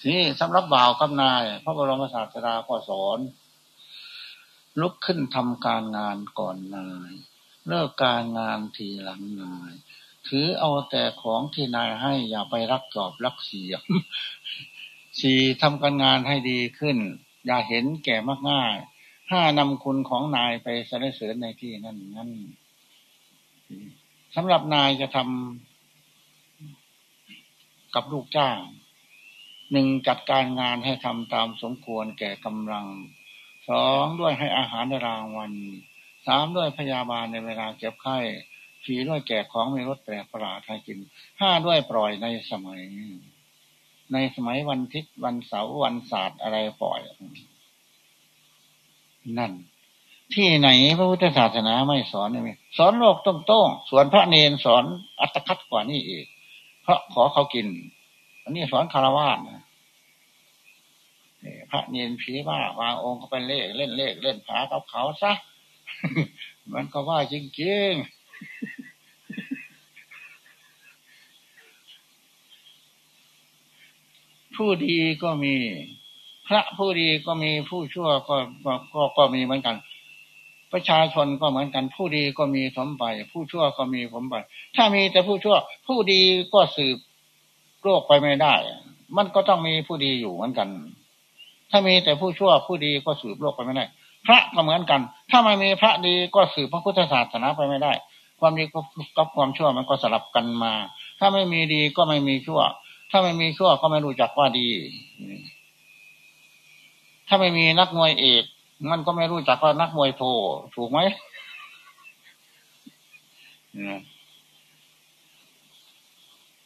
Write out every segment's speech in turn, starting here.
ทีนี้สำหรับบ่าวกับนาย พระบรมศาสดาก็สอน ลุกขึ้นทำการงานก่อนนาย เลิกการงานทีหลังนาย ถือเอาแต่ของที่นายให้อย่าไปรักจอบรักเสียสี่ทำการงานให้ดีขึ้น อย่าเห็นแก่มากง่ายห้านำคุณของนายไปสรรเสริญในที่นั่นนั่นสำหรับนายจะทำกับลูกจ้าง หนึ่งจัดการงานให้ทำตามสมควรแก่กำลังสองด้วยให้อาหารในรางวัลสามด้วยพยาบาลในเวลาเจ็บไข้สี่ด้วยแก่ของม่รสแปลกประหลาดให้กินห้าด้วยปล่อยในสมัย ในสมัยวันทิศวันเสาร์วันศาสตร์อะไรปล่อย นั่น ที่ไหนพระพุทธศาสนาไม่สอนเลยสอนโลกต้องต้ส่วนพระเนนสอนอัตคัดกว่านี้อีกเพราะขอเขากิน อันนี้สอนคารวะนะพระเนียนผีบ้าวางองค์ก็เป็นเลขเล่นเลขเล่นผากับเขาซะ มันก็ว่าจริงๆ ผู้ดีก็มี พระผู้ดีก็มีผู้ชั่วก็ก็ก็มีเหมือนกัน ประชาชนก็เหมือนกัน ผู้ดีก็มีสมไปผู้ชั่วก็มีผมไปถ้ามีแต่ผู้ชั่ว ผู้ดีก็สืบ โรคไปไม่ได้ มันก็ต้องมีผู้ดีอยู่เหมือนกัน ถ้ามีแต่ผู้ชั่วผู้ดีก็สืบโลกไปไม่ได้ พระก็เหมือนกัน ถ้าไม่มีพระดีก็สืบพระพุทธศาสนาไปไม่ได้ ความดีกับความชั่วมันก็สลับกันมา ถ้าไม่มีดีก็ไม่มีชั่ว ถ้าไม่มีชั่วก็ไม่รู้จักว่าดี ถ้าไม่มีนักมวยเอกมันก็ไม่รู้จักว่านักมวยโทถูกไหม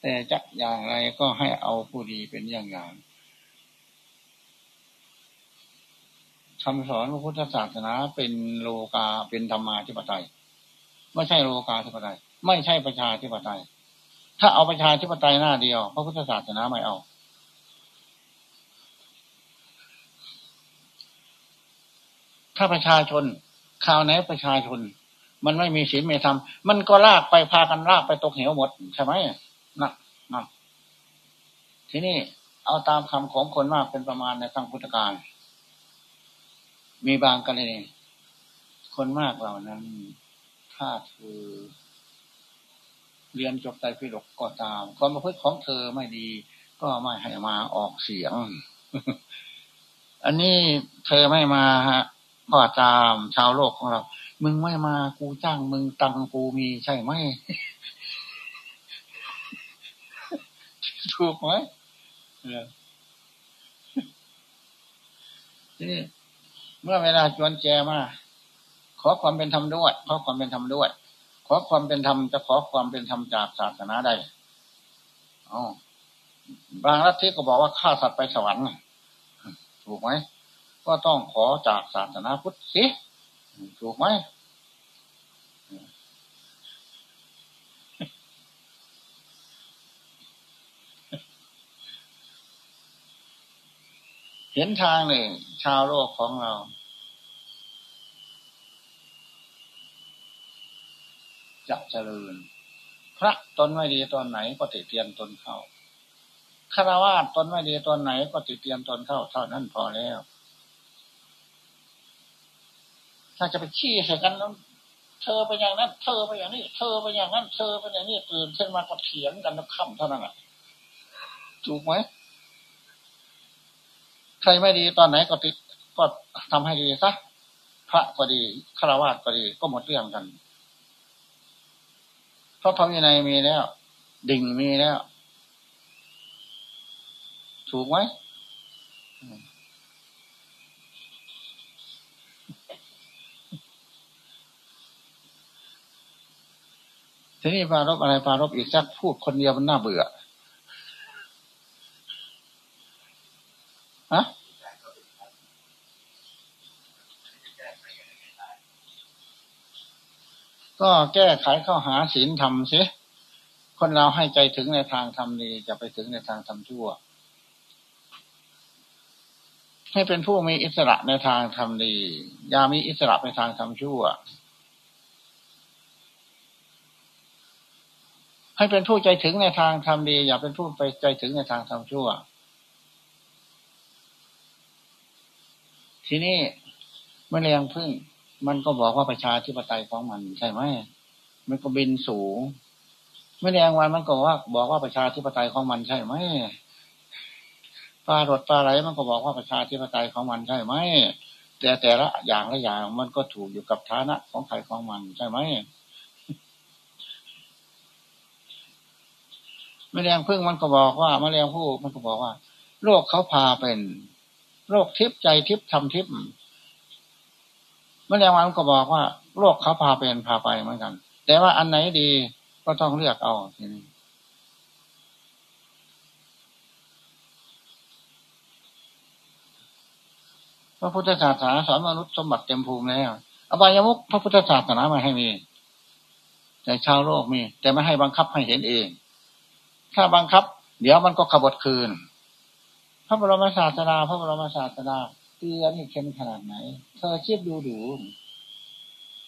แต่จะอย่างไรก็ให้เอาผู้ดีเป็นอย่างอย่างคำสอนพระพุทธศาสนาเป็นโลกาเป็นธรรมาธิปไตย ไม่ใช่โลกาธิปไตย ไม่ใช่ประชาธิปไตย ถ้าเอาประชาธิปไตยหน้าเดียว พระพุทธศาสนาไม่เอาถ้าประชาชนข่าวไหนประชาชน มันไม่มีศีลไม่ทำมันก็ลากไปพากันลากไปตกเหวหมดใช่ไหม นะนะทีนี้เอาตามคำของคนมากเป็นประมาณในทางพุทธการ มีบางกรณีคนมากเหล่านั้น ถ้าคือเรียนจบใจพิรกก็ตาม ความประพฤติของเธอไม่ดี ก็ไม่ให้มาออกเสียง อันนี้เธอไม่มาฮะก็ตามชาวโลกของเรา มึงไม่มากูจ้างมึงตังกูมีใช่ไหม ถูกไหมนี่เมื่อเวลาจวนแจมาขอความเป็นธรรมด้วย ขอความเป็นธรรมด้วย ขอความเป็นธรรมจะขอความเป็นธรรมจากศาสนาใดอ๋อบางรัฐที่ก็บอกว่าฆ่าสัตว์ไปสวรรค์ถูกไหมก็ต้องขอจากศาสนาพุทธสิถูกไหม เห็นทางหนึ่งชาวโลกของเรา จะเจริญ พระตนไม่ดีตอนไหนก็ติเตียนตนเข้าคารวะตนไม่ดีตอนไหนก็ติเตียนตนเข้า เท่านั้นพอแล้ว ถ้าจะไปขี้ใส่กันแล้วเธอไปอย่างนั้น เธอไปอย่างนี้ เธอไปอย่างนั้น เธอไปอย่างนี้ตื่นขึ้นมาก็เถียงกันแล้วค่ำเท่านั้นอะถูกไหม ใครไม่ดีตอนไหนก็ติดก็ทำให้ดีซะพระก็ดีฆราวาสก็ดีก็หมดเรื่องกันเพราะพระวินัยมีแล้ว ดิ่งมีแล้ว ถูกไหมทีนี้ปารบอะไรปารบอีกสักพูดคนเดียวมันน่าเบื่อ ฮะก็แก้ไขเข้าหาศีลธรรมสิคนเราให้ใจถึงในทางทำดีจะไปถึงในทางทำชั่ว ให้เป็นผู้มีอิสระในทางทำดี อย่ามีอิสระในทางทำชั่ว ให้เป็นผู้ใจถึงในทางทำดี อย่าเป็นผู้ไปใจถึงในทางทำชั่ว ทีนี้เมื่อเรียงพึ่งมันก็บอกว่าประชาธิปไตยของมันใช่ไหมมันก็บินสูงเมื่อเรียงวันมันก็ว่าบอกว่าประชาธิปไตยของมันใช่ไหมปลารดปลาไหลมันก็บอกว่าประชาธิปไตยของมันใช่ไหมแต่แต่ละอย่างละอย่างมันก็ถูกอยู่กับฐานะของใครของมันใช่ไหมมแมลงพึ่งมันก็บอกว่ามแมลงผู้มันก็บอกว่าโรคเขาพาเป็น โรคทิพย์ใจทิพย์ทำทิพย์มแมลงวันก็บอกว่า โรคเขาพาเป็นพาไปเหมือนกัน แต่ว่าอันไหนดีก็ต้องเลือกเอาทีนี้พระพุทธศาสนาสอนมนุษย์สมบัติเต็มภูมิแล้วอบายมุกพระพุทธศาสนามาให้มี แต่ชาวโลกมี แต่ไม่ให้บังคับให้เห็นเอง ถ้าบังคับ เดี๋ยวมันก็ขบฏคืน พระบรมศาสดาพระบรมศาสดาเตือนนี่เข้มขนาดไหน เธอเชียบดูดู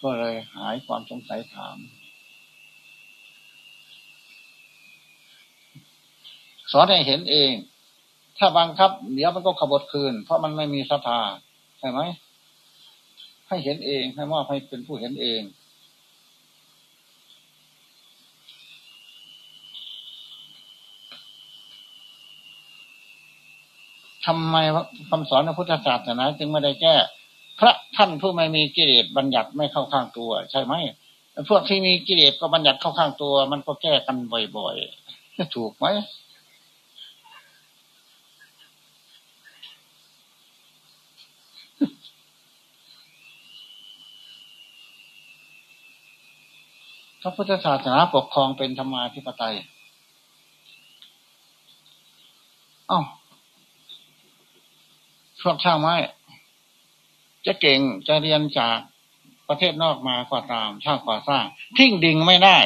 ก็เลยหายความสงสัยถาม สอนให้เห็นเอง ถ้าบังคับ เดี๋ยวมันก็ขบฏคืน เพราะมันไม่มีศรัทธาใช่ไหมให้เห็นเองให้มอบให้เป็นผู้เห็นเอง ทำไมคำสอนในพุทธศาสนาจึงไม่ได้แก้ พระท่านผู้ไม่มีกิเลสบัญญัติไม่เข้าข้างตัว ใช่ไหมพวกที่มีกิเลสก็บัญญัติเข้าข้างตัว มันก็แก้กันบ่อยๆถูกไหมพระพุทธศาสนาปกครองเป็นธรรมาธิปไตยอ้าว วกช่างไม้จะเก่งจะเรียนจากประเทศนอกมาก็ตามช่างก่อสร้าง ทิ้งดิ่งไม่ได้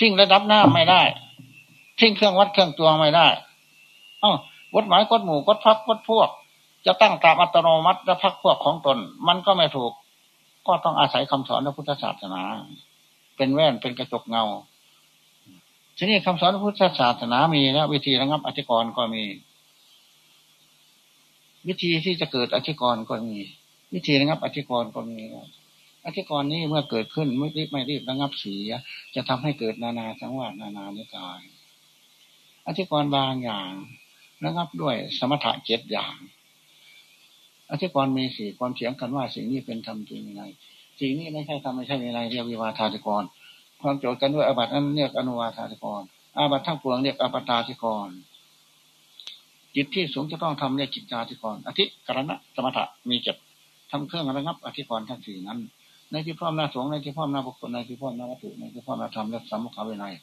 ทิ้งระดับน้ำไม่ได้ ทิ้งเครื่องวัดเครื่องตัวไม่ได้อ้าวกฎหมายกฎหมู่กฎพักกฎพวก จะตั้งตามอัตโนมัติและพักพวกของตน มันก็ไม่ถูก ก็ต้องอาศัยคำสอนพระพุทธศาสนา เป็นแว่นเป็นกระจกเงาทีนี้คำสอนพระพุทธศาสนามีแล้ววิธีระงับอธิกรณ์ก็มี วิธีที่จะเกิดอธิกรณ์ก็มี วิธีระงับอธิกรณ์ก็มีอธิกรณ์นี้เมื่อเกิดขึ้นไม่รีบไม่รีบระงับเสียจะทำให้เกิดนานาสังวาสนานานิกาย อธิกรณ์บางอย่างระงับด้วยสมถะเจ็ดอย่าง อธิกรณ์มีสี่ความเสียงกันว่าสิ่งนี้เป็นธรรมจริงในสิ่งนี้ไม่ใช่ธรรมไม่ใช่ในเรียกวิวาทาธิกรความโจทย์กันด้วยอาบัตินั้นเรียกอนุวาทาธิกรอาบัติทั้งปวงเรียกอปตาธิกร จิตที่สูงจะต้องทำเรียกจิตจาธิกรอธิกรณะสมถะมีเจ็ดทำเครื่องระงับอธิกรทั้งสี่นั้น ในที่พ่อมหน้าสงในที่พ่อมหน้าบุคคลในที่พ่อมหน้าวัตถุในที่พ่อมหน้าธรรมและสัมมุขาวินัย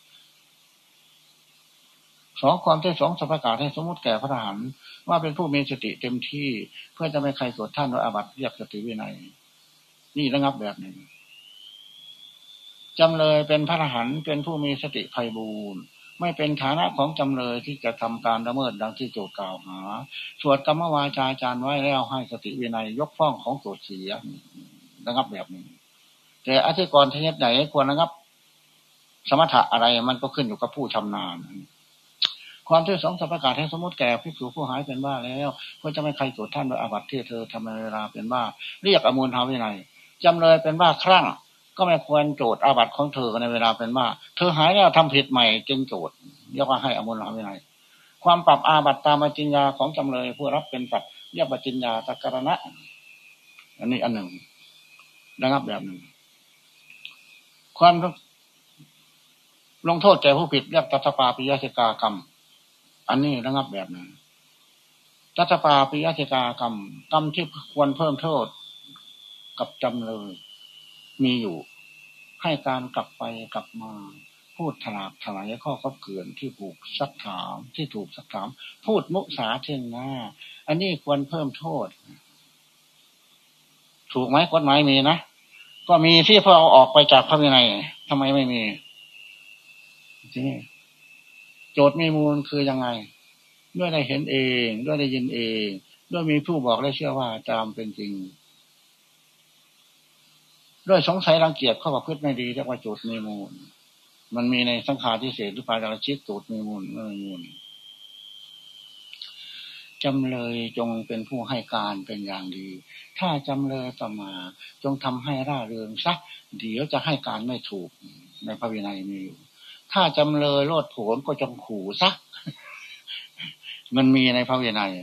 สองความที่สองสัพกาศให้สมมติแก่พระทหารว่าเป็นผู้มีสติเต็มที่เพื่อจะไม่ใครตรวจท่านว่าอาบัติเรียกสติวินัย นี่ระงับแบบหนึ่งจำเลยเป็นพระทหารเป็นผู้มีสติไพบูรณ์ ไม่เป็นฐานะของจำเลยที่จะทำการละเมิดดังที่โจทกล่าวหา สวดกรรมวาจาจารย์ไว้แล้วให้สติวินัยยกฟ้องของโจทเสียระงับแบบนี้ แต่อธิกรทนไหนควรระงับ สมถะอะไรมันก็ขึ้นอยู่กับผู้ชำนาญความที่สองสัพกาศให้สมมติแก่พิสูผู้หายเป็นบ้าแล้วเพื่อจะไม่ใครโจทท่านโดยอาบัติที่เธอทำในเวลาเป็นบ้า เรียกอมูลหาวินัยจำเลยเป็นบ้าครั่ง ก็ไม่ควรโจทย์อาบัติของเธอในเวลาเป็นว่า เธอหายแล้วทำผิดใหม่จึงโจทย์เรียกว่าให้อมุลลาวินัยความปรับอาบัติตามจิญญาของจำเลยผู้รับเป็นปรับเรียกว่าจิญญาตะกรณะ อันนี้อันหนึ่งนะครับแบบหนึ่งความลงโทษแก่ผู้ผิดเรียกตัตปาปิยสิกากรรม อันนี้ระงับแบบหนึ่งตัตปาปิยสิกากรรม กรรมที่ควรเพิ่มโทษกับจำเลยมีอยู่ ให้การกลับไปกลับมา พูดถลาบถลายข้อขับเกินที่ถูกสักถามที่ถูกสักถาม พูดมุสาเช่นหน้า อันนี้ควรเพิ่มโทษ ถูกไหมกฎหมายมีนะก็มีที่พอเอาออกไปจากพระวินัยทำไมไม่มีทีนี้โจทย์มีมูลคือยังไง ด้วยได้เห็นเอง ด้วยได้ยินเอง ด้วยมีผู้บอกและเชื่อว่าตามเป็นจริง ด้วยสงสัยรังเกียจเข้าประพฤติไม่ดีเรียกว่าจุดมีมูล มันมีในสังขารที่เศษหรือปาจารชิตตูดมีมูลไม่มีมูลจำเลยจงเป็นผู้ให้การเป็นอย่างดี ถ้าจำเลยต่อมา จงทำให้ร่าเริงซักเดี๋ยวจะให้การไม่ถูกในพระวินัยมีอยู่ ถ้าจำเลยโลดโผนก็จงขู่ซักมันมีในพระวินัย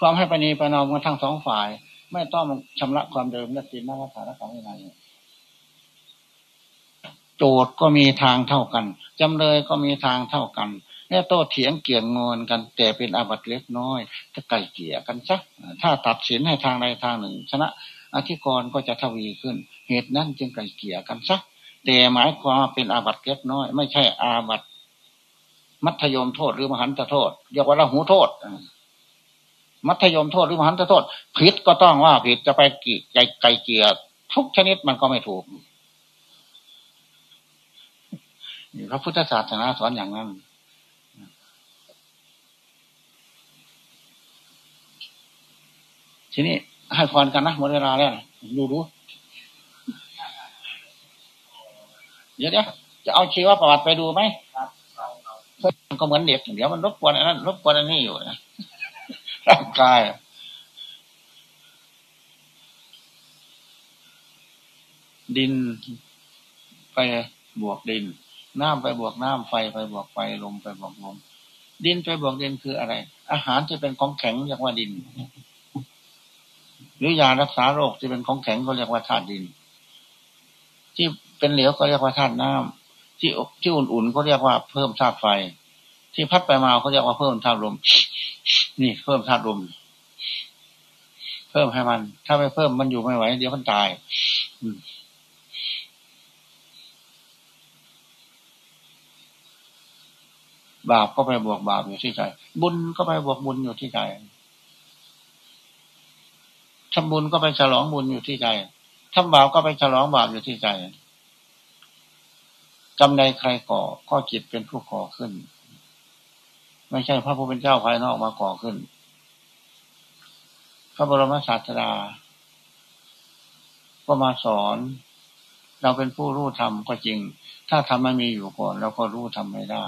ความให้ปณีประนอมกันทั้งสองฝ่าย ไม่ต้องชำระความเดิมและสินนวัฏฐานของวินัยโจทย์ก็มีทางเท่ากัน จำเลยก็มีทางเท่ากันแล่โต้เถียงเกี่ยงงอนกัน แต่เป็นอาบัติเล็กน้อยจะไก่เกี่ยกันซักถ้าตัดสินให้ทางใดทางหนึ่ง ชนะอธิกรณ์ก็จะทวีขึ้น เหตุนั้นจึงไก่เกี่ยกันซักแต่หมายความเป็นอาบัติเล็กน้อย ไม่ใช่อาบัติมัธยมโทษหรือมหันตโทษเรียกว่าละหูโทษ มัธยมโทษหรือมหันตโทษผิดก็ต้องว่าผิดจะไปไก่ไก่เกี่ยทุกชนิดมันก็ไม่ถูกพระพุทธศาสนาสอนอย่างนั้นทีนี้ให้พรกันนะหมดเวลาแล้วดูดูเดี๋ยวเดี๋ยวจะเอาชีวประวัติไปดูไหมก็เหมือนเด็กเดี๋ยวมันรบกวนอันนั้นรบกวนอันนี้อยู่นะ ร่างกาย ดินไปบวกดิน น้ำไปบวกน้ำไฟไปบวกไฟลมไปบวกลมดินไปบวกดินคืออะไร อาหารที่เป็นของแข็งเรียกว่าดิน หรือยารักษาโรคที่เป็นของแข็งเขาเรียกว่าธาตุดิน ที่เป็นเหลวก็เรียกว่าธาตุน้ำที่ที่อุ่นๆเขาเรียกว่าเพิ่มธาตุไฟ ที่พัดไปมาเขาเรียกว่าเพิ่มธาตุลม นี่เพิ่มธาตุลมเพิ่มให้มัน ถ้าไม่เพิ่มมันอยู่ไม่ไหว เดี๋ยวมันตาย อืบาปก็ไปบวกบาปอยู่ที่ใจ บุญก็ไปบวกบุญอยู่ที่ใจทำบุญก็ไปฉลองบุญอยู่ที่ใจทำบาปก็ไปฉลองบาปอยู่ที่ใจกำใดใครก่อก็จิตเป็นผู้ก่อขึ้น ไม่ใช่พระผู้เป็นเจ้าภายนอกมาก่อขึ้น พระบรมศาสดา ก็มาสอน เราเป็นผู้รู้ธรรมก็จริง ถ้าทำไม่มีอยู่ก่อน เราก็รู้ทำไม่ได้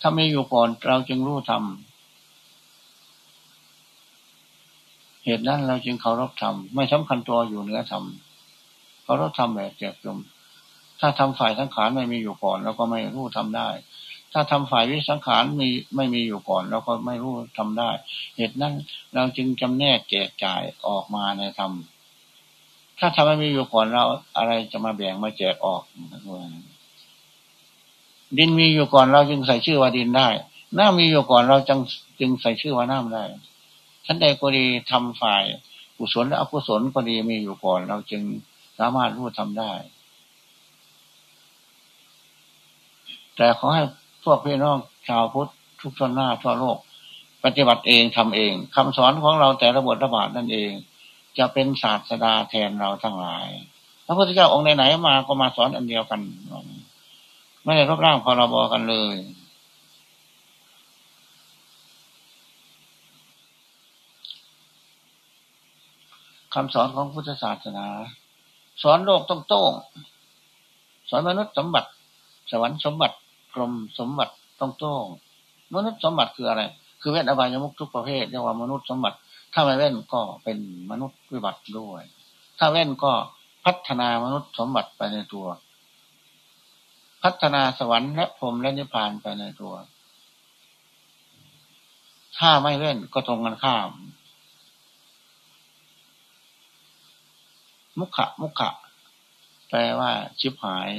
ถ้าไม่อยู่ก่อนเราจึงรู้ธรรมเหตุนั้นเราจึงเคารพธรรมไม่สำคัญตัวอยู่เหนือธรรมเคารพธรรมแบบเจ็บจมถ้าทำฝ่ายสังขารไม่มีอยู่ก่อน เราก็ไม่รู้ทำได้ ถ้าทำฝ่ายวิสังขารมีไม่มีอยู่ก่อนเราก็ไม่รู้ทำได้ เหตุนั้นเราจึงจำแนกแจกจ่ายออกมาในธรรมถ้าทำไม่มีอยู่ก่อนเราอะไรจะมาแบ่งมาแจกออกดินมีอยู่ก่อนเราจึงใส่ชื่อว่าดินได้น้ำมีอยู่ก่อนเราจึงจึงใส่ชื่อว่าน้ำได้ท่านใดก็ดีทำฝ่ายกุศลและอกุศลก็ดีมีอยู่ก่อน เราจึงสามารถรู้ทำได้ แต่ขอให้ พวกพี่น้องชาวพุทธทุกชนหน้าทั่วโลก ปฏิบัติเองทำเองคำสอนของเราแต่ละบทระบาดนั่นเอง จะเป็นศาสดาแทนเราทั้งหลาย พระพุทธเจ้าองค์ไหนๆมาก็มาสอนอันเดียวกัน ไม่ได้รบร่างพรบกันเลยคำสอนของพุทธศาสนา สอนโลกต้องโต้งสอนมนุษย์สมบัติ สวรรค์สมบัติ กรมสมบัติต้องโต้งมนุษย์สมบัติคืออะไร คือเว้นอบายมุกทุกประเภทเรียกว่ามนุษย์สมบัติ ถ้าไม่เว้นก็เป็นมนุษย์วิบัติด้วย ถ้าเว้นก็พัฒนามนุษย์สมบัติไปในตัว พัฒนาสวรรค์และพรมและนิพพานไปในตัว ถ้าไม่เล่นก็ตรงกันข้าม มุขะมุขะแปลว่าชิบหาย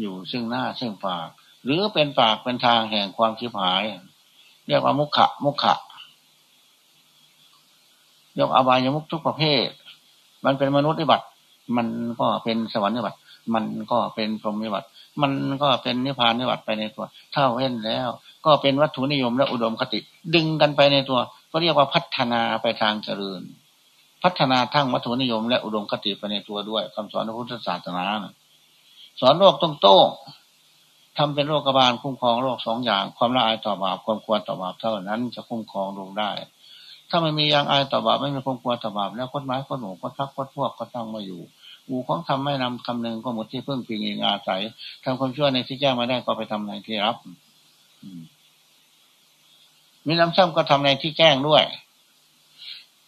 อยู่ซึ่งหน้าซึ่งปาก หรือเป็นปากเป็นทางแห่งความชิบหาย เรียกว่ามุขะมุขะยกอบายมุกทุกประเภท มันเป็นมนุษย์นิบัติมันก็เป็นสวรรค์นิบัติมันก็เป็นพรหมนิบัติมันก็เป็นนิพพานนิวัตไปในตัวถ้าเว้นแล้ว ก็เป็นวัตถุนิยมและอุดมคติ ดึงกันไปในตัว ก็เรียกว่าพัฒนาไปทางเจริญ พัฒนาทั้งวัตถุนิยมและอุดมคติไปในตัวด้วยคำสอนพระพุทธศาสนาสอนโลกตรงโต้ ทำเป็นโรคบาลคุ้มครองโรคสองอย่าง ความละอายต่อบาปความควรต่อบาปเท่านั้นจะคุ้มครองลงได้ ถ้าไม่มียางอายต่อบาปไม่มีความกลัวต่อบาปแล้วกฎหมายกฎหมู่กฎพักกฎพวกก็ตั้งมาอยู่อูของทำไม่นำคำหนึ่งก็หมดที่พึ่งพิงเองอาศัยทำความชั่วในที่แจ้งมาได้ก็ไปทำในที่รับมีน้ำซ้ำก็ทำในที่แจ้งด้วย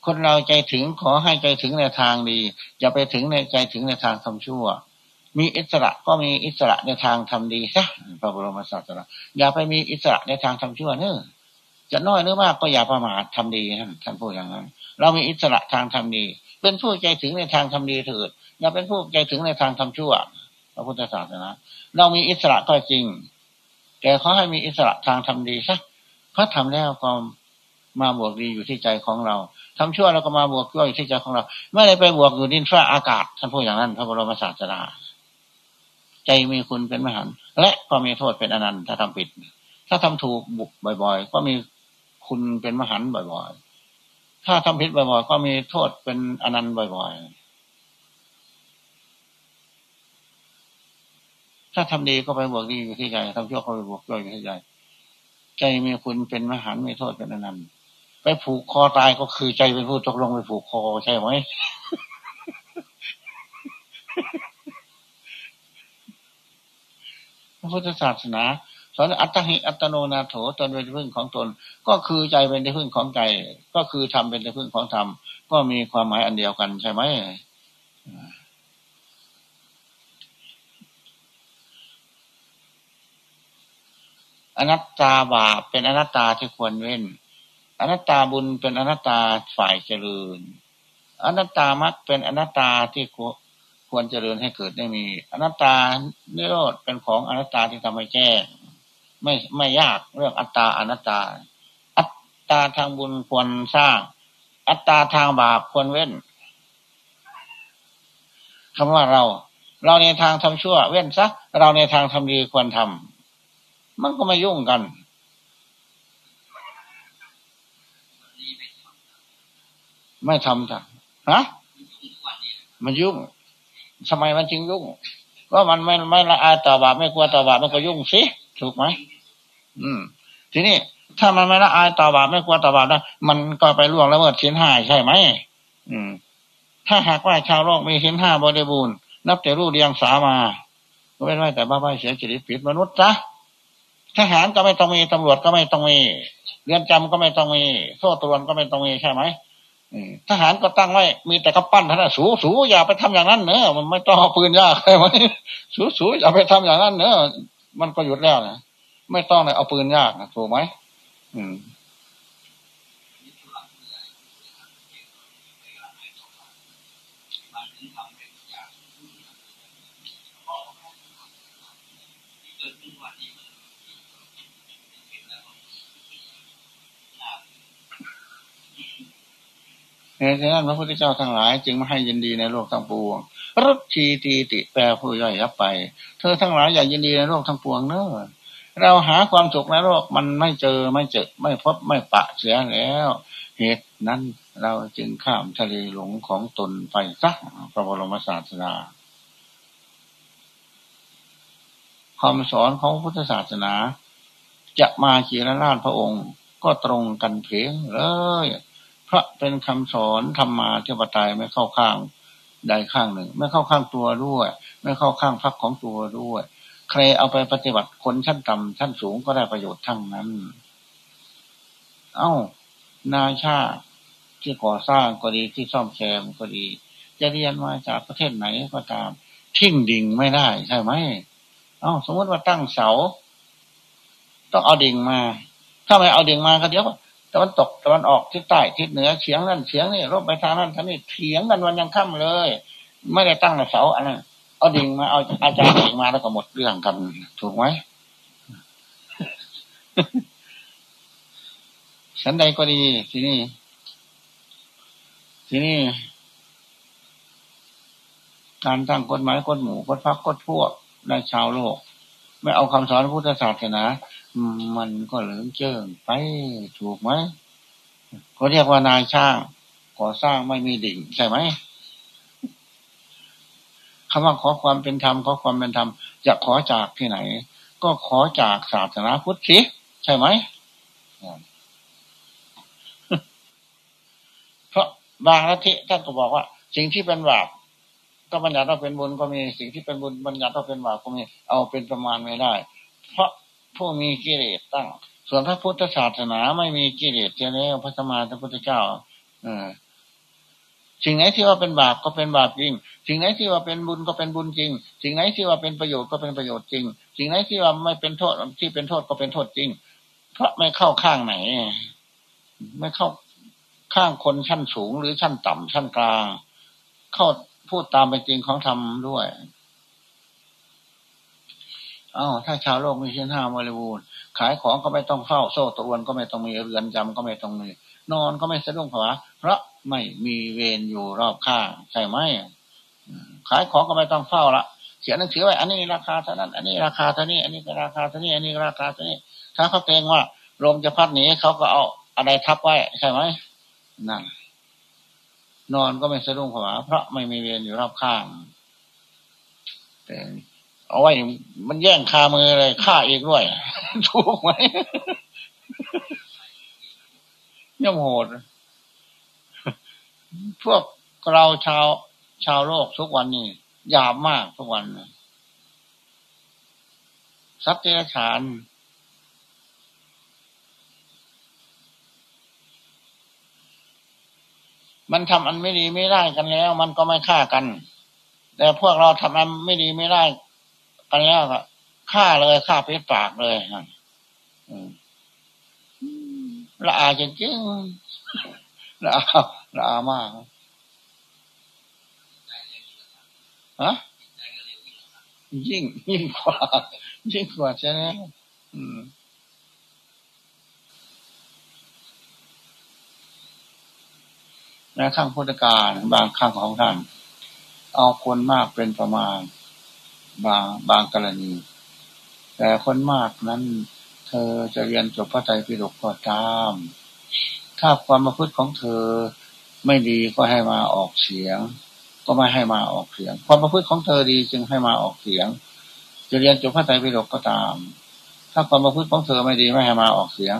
คนเราใจถึงขอให้ใจถึงในทางดี อย่าไปถึงในใจถึงในทางทำชั่ว มีอิสระก็มีอิสระในทางทำดีซะพระบรมศาสดาอย่าไปมีอิสระในทางทำชั่วเนอจะน้อยหรือมากก็อย่าประมาททำดีท่านพูดอย่างนั้น เรามีอิสระทางทำดี เป็นผู้ใจถึงในทางทำดีเถิด อย่าเป็นผู้ใจถึงในทางทำชั่วพระพุทธศาสนาเรามีอิสระก็จริง แต่เขาให้มีอิสระทางทำดีซะพระทำแล้วก็มาบวกดีอยู่ที่ใจของเราทำชั่วแล้วก็มาบวกชั่วอยู่ที่ใจของเรา ไม่ได้ไปบวกอยู่ดินฟ้าอากาศท่านพูดอย่างนั้น พระบรมศาสดา ใจมีคุณเป็นมหันและก็มีโทษเป็นอนันต์ถ้าทำผิด ถ้าทำถูกบุกบ่อย ๆ ก็มีคุณเป็นมหันบ่อยๆ ถ้าทำผิดบ่อยๆ ก็มีโทษเป็นอนันต์บ่อยๆ ถ้าทำดีก็ไปบวกดีอยู่ที่ใจทำชั่วก็ไปบวกชั่วอยู่ที่ใจใจมีคุณเป็นมหันมีโทษเป็นอนันต์ไปผูกคอตายก็คือใจเป็นผู้ตกลงไปผูกคอใช่ไหมพ ระพุทธศาสนาสอนอัตหิอัตโนนาโถตนเป็นที่พึ่งของตน ก็คือใจเป็นที่พึ่งของใจ ก็คือธรรมเป็นที่พึ่งของธรรมก็มีความหมายอันเดียวกันใช่ไหมอนัตตาบาปเป็นอนัตตาที่ควรเว้น อนัตตาบุญเป็นอนัตตาฝ่ายเจริญ อนัตตามรักเป็นอนัตตาที่ ควรเจริญให้เกิดได้มี อนัตตาเนิโรธเป็นของอนัตตาที่ทำให้แจ้งไม่ไม่ยากเรื่องอัตตาอนัตตา อัตตาทางบุญควรสร้าง อัตตาทางบาปควรเว้นคำว่าเรา เราในทางทำชั่ว เว้นซะเราในทางทำดีควรทำมันก็ไม่ยุ่งกันไม่ทำจ้ะฮะมันยุ่ง ทำไมมันจึงยุ่ง ก็มันไม่ไม่ละอายต่อบาปไม่กลัวต่อบาปมันก็ยุ่งสิถูกไหมอืม ทีนี้ถ้ามันไม่ละอายต่อบาปไม่กลัวต่อบาปนะมันก็ไปล่วงละเมิดชิ้นห้าใช่ไหมอืม ถ้าหากว่าชาวโลกมีชิ้นห้าบริบูรณ์นับแต่รูปเรียงสามาก็ไม่ได้แต่บ้าใบเสียจิตผิดมนุษย์จ้ะทหารก็ไม่ต้องมีตำรวจก็ไม่ต้องมีเรือนจำก็ไม่ต้องมีโซ่ตรวนก็ไม่ต้องมีใช่ไหม ทหารก็ตั้งไว้ มีแต่กระปั้นท่านสูสูอย่าไปทำอย่างนั้นเนอะมันไม่ต้องเอาปืนยากใช่ไหมสูสูอย่าไปทำอย่างนั้นเนอะมันก็หยุดแล้วนะไม่ต้องเลยเอาปืนยากนะถูกไหมอืม เหตุฉะนั้นพระพุทธเจ้าทั้งหลาย จึงไม่ให้ยินดีในโลกทั้งปวงรุชีตีติแปลผู้ย่อยยับไป เธอทั้งหลายอย่ายินดีในโลกทั้งปวงเนอะเราหาความสุขในโลกมันไม่เจอไม่เจอไม่พบไม่ปะเสียแล้ว เหตุนั้นเราจึงข้ามทะเลหลงของตนไปซักพระบรมศาสดาคำสอนของพุทธศาสนา จะมาขีรนาถพระองค์ ก็ตรงกันเพียงเลย พระเป็นคำสอนธรรมาเทวไตยไม่เข้าข้างใดข้างหนึ่ง ไม่เข้าข้างตัวด้วย ไม่เข้าข้างพรรคของตัวด้วย ใครเอาไปปฏิบัติคนชั้นต่ำชั้นสูงก็ได้ประโยชน์ทั้งนั้น เอา้า นาชาที่ก่อสร้างก็ดีที่ซ่อมแซมก็ดี จะเรียนมาจากประเทศไหนก็ตาม ทิ้งดิ่งไม่ได้ใช่ไหมเอา้าสมมติว่าตั้งเสา ต้องเอาดิ่งมา ถ้าไม่เอาดิ่งมาก็เดี๋ยว ตะวันตกตะวันออกทิศใต้ทิศเหนือเฉียงนั่นเฉียงนี่รบไปทางนั้นทางนี้เถียงกันวันยังค่ำเลย ไม่ได้ตั้งเสาอันนั้นเอาดิ่งมาเอาอาจารย์ดิ่งมาแล้วก็หมดเรื่องกันถูกไหมฉันใดก็ดีที่นี่ ที่นี่ การตั้งกฎหมายกฎหมู่กฎพักกฎพวกในชาวโลก ไม่เอาคำสอนพุทธศาสนา มันก็เหลืองเจิงไปถูกไหมก็เรียกว่านายช่างก่อสร้างไม่มีดิ่งใช่ไหมคำว่าขอความเป็นธรรมขอความเป็นธรรมจะขอจากที่ไหน ก็ขอจากศาสนาพุทธสิใช่ไหมเพราะบางลัทธิท่านก็บอกว่า สิ่งที่เป็นบาปก็บัญญัติว่าเป็นบุญก็มีสิ่งที่เป็นบุญบัญญัติว่าเป็นบาปก็มีเอาเป็นประมาณไม่ได้ เพราะ ผู้มีกิเลสตั้ง ส่วนพระพุทธศาสนาไม่มีกิเลสเจ้าแล้วพระสมมาพระพุทธเจ้าเออสิ่งไหนที่ว่าเป็นบาปก็เป็นบาปจริง สิ่งไหนที่ว่าเป็นบุญก็เป็นบุญจริง สิ่งไหนที่ว่าเป็นประโยชน์ก็เป็นประโยชน์จริง สิ่งไหนที่ว่าไม่เป็นโทษที่เป็นโทษก็เป็นโทษจริง เพราะไม่เข้าข้างไหน ไม่เข้าข้างคนชั้นสูงหรือชั้นต่ำชั้นกลาง เข้าพูดตามเป็นจริงของธรรมด้วย อ้าถ้าชาวโลกมีเช่นห้าบริบูรณ์ขายของก็ไม่ต้องเฝ้าโซ่ตะวนก็ไม่ต้องมีเรือนจำก็ไม่ต้องมีนอนก็ไม่สะดุ้งผวาเพราะไม่มีเวรอยู่รอบข้างใช่ไหมขายของก็ไม่ต้องเฝ้าละเขียนหนังสือไว้อันนี้ราคาเท่านั้น อันนี้ราคาเท่านี้ อันนี้ราคาเท่านี้ อันนี้ราคาเท่านี้ ถ้าเขาเกรงว่าลมจะพัดหนีเขาก็เอาอะไรทับไว้ใช่ไหมนั่นนอนก็ไม่สะดุ้งผวาเพราะไม่มีเวรอยู่รอบข้างแต่ เอาไว้ มันแย่งคามือเลยฆ่าเอีกด้วย ถูกไหมย่อมโหด พวกเราชาวชาวโลกทุกวันนี้หยาบมากทุกวันสัตว์เดรัจฉานมันทำอันไม่ดีไม่ได้กันแล้ว มันก็ไม่ฆ่ากัน แต่พวกเราทำอันไม่ดีไม่ได้ กันแล้วก็ฆ่าเลยฆ่าพิษปากเลยละอาจริงๆละอาละอามากฮะยิ่งยิ่งกว่า ยิ่งกว่าใช่ไหมในข้างพุทธการบางข้างของท่าน เอาคนมากเป็นประมาณ บางบางกรณี แต่คนมากนั้น เธอจะเรียนจบพระไตรปิฎกก็ตาม ถ้าความประพฤติของเธอไม่ดีก็ให้มาออกเสียง ก็ไม่ให้มาออกเสียง ความประพฤติของเธอดีจึงให้มาออกเสียง จะเรียนจบพระไตรปิฎกก็ตาม ถ้าความประพฤติของเธอไม่ดีไม่ให้มาออกเสียง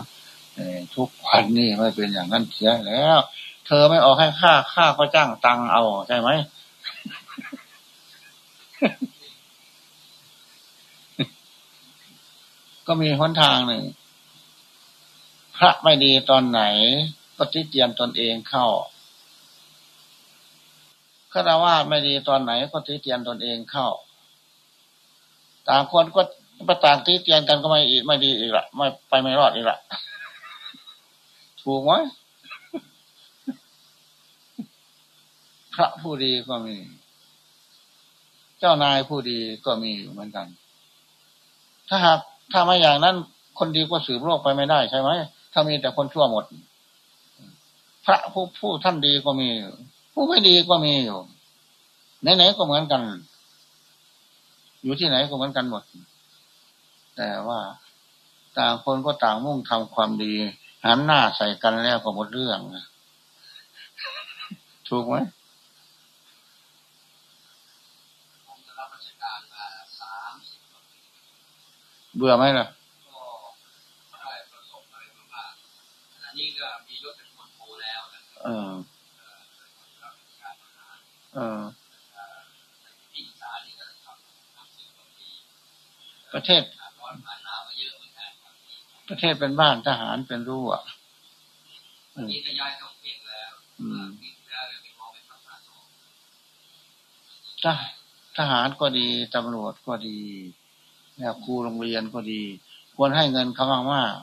ทุกวันนี้ไม่เป็นอย่างนั้นเสียแล้ว เธอไม่ออกให้ค่าค่าก็จ้างตังเอาใช่ไหม ก็มีหนทางหนึ่ง พระไม่ดีตอนไหนก็เตรียมตนเองเข้าฆราวาสไม่ดีตอนไหนก็ที่เตรียมตนเองเข้า ต่างคนก็ประต่างที่เตรียมกันก็ไม่อีกไม่ดีอีกละไม่ไปไม่รอดอีกละถูกไหมพระผู้ดีก็มี เจ้านายผู้ดีก็มีอยู่เหมือนกัน ถ้าหาก ถ้าไม่อย่างนั้น คนดีก็สืบโลกไปไม่ได้ใช่ไหมถ้ามีแต่คนชั่วหมด พระผู้ผู้ท่านดีก็มี ผู้ไม่ดีก็มีอยู่ไหนๆก็เหมือนกัน อยู่ที่ไหนก็เหมือนกันหมด แต่ว่าต่างคนก็ต่างมุ่งทำความดีหันหน้าใส่กันแล้วก็หมดเรื่องถูกไหม เบื่อไหมล่ะนี่ก็มียศเป็นคนโทแล้วเออเออประเทศ ประเทศเป็นบ้านทหารเป็นรั้วนี่ก็ย้ายต้องเก่งแล้วทหารก็ดี ตำรวจก็ดี เนี่ยครูโรงเรียนก็ดี ควรให้เงินเขามากมาก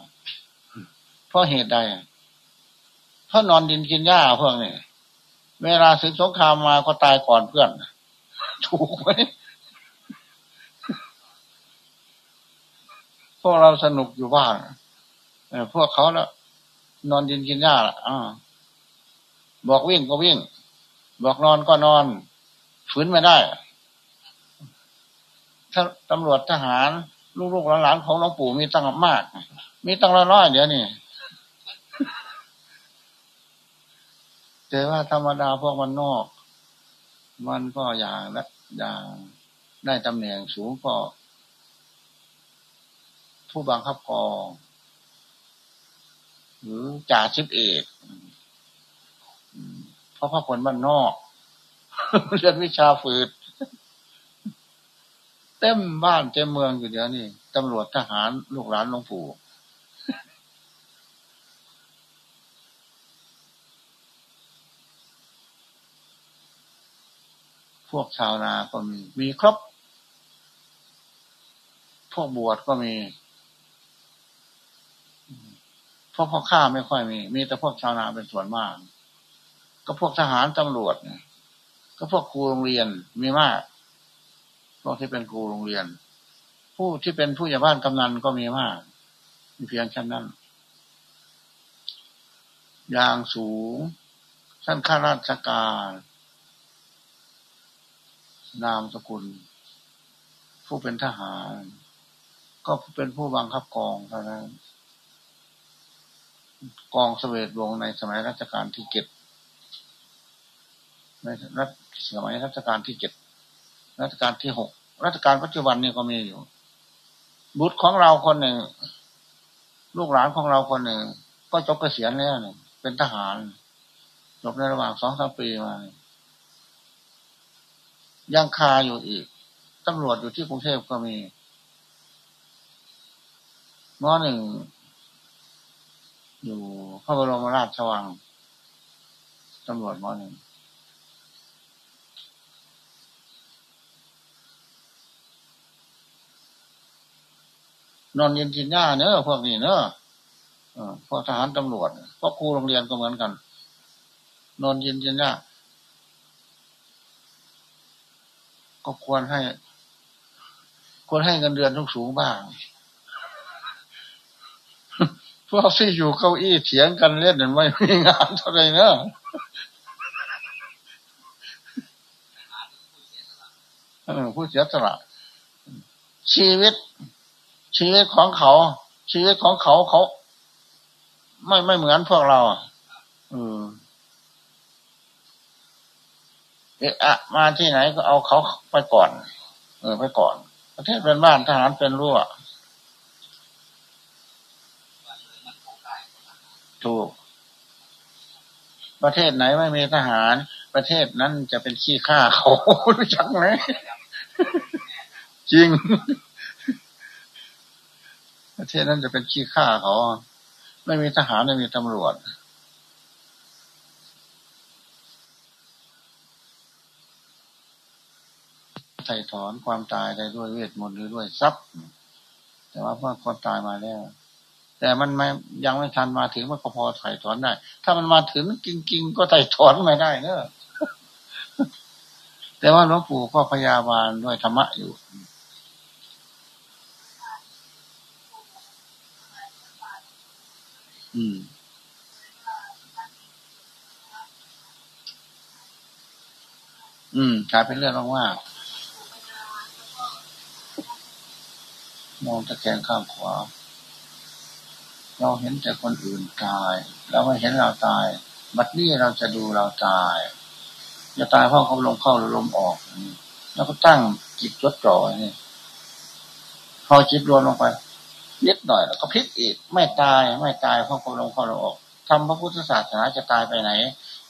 เพราะเหตุใดเพราะนอนดินกินหญ้าพวกนี้เวลาศึกสงครามมาก็ตายก่อนเพื่อน ถูกไหมพวกเราสนุกอยู่บ้านพวกเขาแล้วนอนดินกินหญ้าอ่าบอกวิ่งก็วิ่ง บอกนอนก็นอนฝืนไม่ได้ ตำรวจทหาร ลูกๆหลานๆของหลวงปู่มีตั้งมาก มีตั้งร้อยเดี๋ยวนี้แต่ว่าธรรมดาพวกมันนอก มันก็อย่างละอย่างได้ตำแหน่งสูงก็ผู้บังคับกองหรือจ่าชิบเอกเพราะพระผลบ้านนอกเรียนวิชาฝืด เต็มบ้านเต็มเมืองอยู่เดี๋ยวนี้ตำรวจทหารลูกหลานหลวงปู่พวกชาวนาก็มี มีครบ พวกบวชก็มี พวกพ่อข้าไม่ค่อยมี มีแต่พวกชาวนาเป็นส่วนมาก ก็พวกทหารตำรวจ ก็พวกครูโรงเรียนมีมาก พวกที่เป็นครูโรงเรียน ผู้ที่เป็นผู้ใหญ่บ้านกำนันก็มีมากมีเพียงแค่นั้น อย่างสูงท่านข้าราชการ นามสกุล ผู้เป็นทหาร ก็เป็นผู้บังคับกองเท่านั้น กองสเสวตวงในสมัยรัชกาลที่เจ็ดในรัชสมัยรัชกาลที่เจ็ด รัชกาลที่หกรัชกาลปัจจุบันนี่ก็มีอยู่ บุตรของเราคนหนึ่ง ลูกหลานของเราคนหนึ่ง ก็จบเกษียณแล้วเนี่ยเป็นทหารจบในระหว่างสองสามปีมา ยังคาอยู่อีกตำรวจอยู่ที่กรุงเทพก็มีมอหนึ่ง อยู่พระบรมราชวังตำรวจมอหนึ่ง นอนเย็นกินหญ้าเนอะพวกนี้เนอะพวกทหารตำรวจพวกครูโรงเรียนก็เหมือนกัน นอนเย็นกินหญ้าก็ควรให้ ควรให้เงินเดือนทุกสูงบ้าง พวกที่อยู่เก้าอี้เถียงกันเล่นนั่นไม่มีงานเท่าไรเนอะผู้เสียสละชีวิต ชีวิตของเขา ชีวิตของเขาเขา ไม่ไม่เหมือนพวกเราอืมเอะมาที่ไหนก็เอาเขาไปก่อน เออไปก่อน ประเทศเป็นบ้านทหารเป็นรั้วถูก ประเทศไหนไม่มีทหาร ประเทศนั้นจะเป็นขี้ข้าเขารู้จักไหมจริง ประเทศนั้นจะเป็นขี้ข้าเขา ไม่มีทหารไม่มีตำรวจ ไถ่ถอนความตายได้ด้วยเวทมนต์หรือด้วยทรัพย์ แต่ว่าเมื่อคนตายมาแล้ว แต่มันไม่ยังไม่ทันมาถึงมันก็พอไถ่ถอนได้ ถ้ามันมาถึงจริงๆก็ไถ่ถอนไม่ได้เนอะแต่ว่าหลวงปู่ก็พยาบาลด้วยธรรมะอยู่ อืม อืมกลายเป็นเรื่องมากมองตะแคงข้างขวา เราเห็นแต่คนอื่นตาย เราไม่เห็นเราตาย บัดนี้เราจะดูเราตายจะตายเพราะเขาลมเข้าหรือลมออกแล้วก็ตั้งจิตจดจ่อนี่พอจิตรวมลงไป นิดหน่อยแล้วก็พลิกอีก ไม่ตายไม่ตายเพราะเขาลมเข้าหรือออกทำพระพุทธศาสนาจะตายไปไหน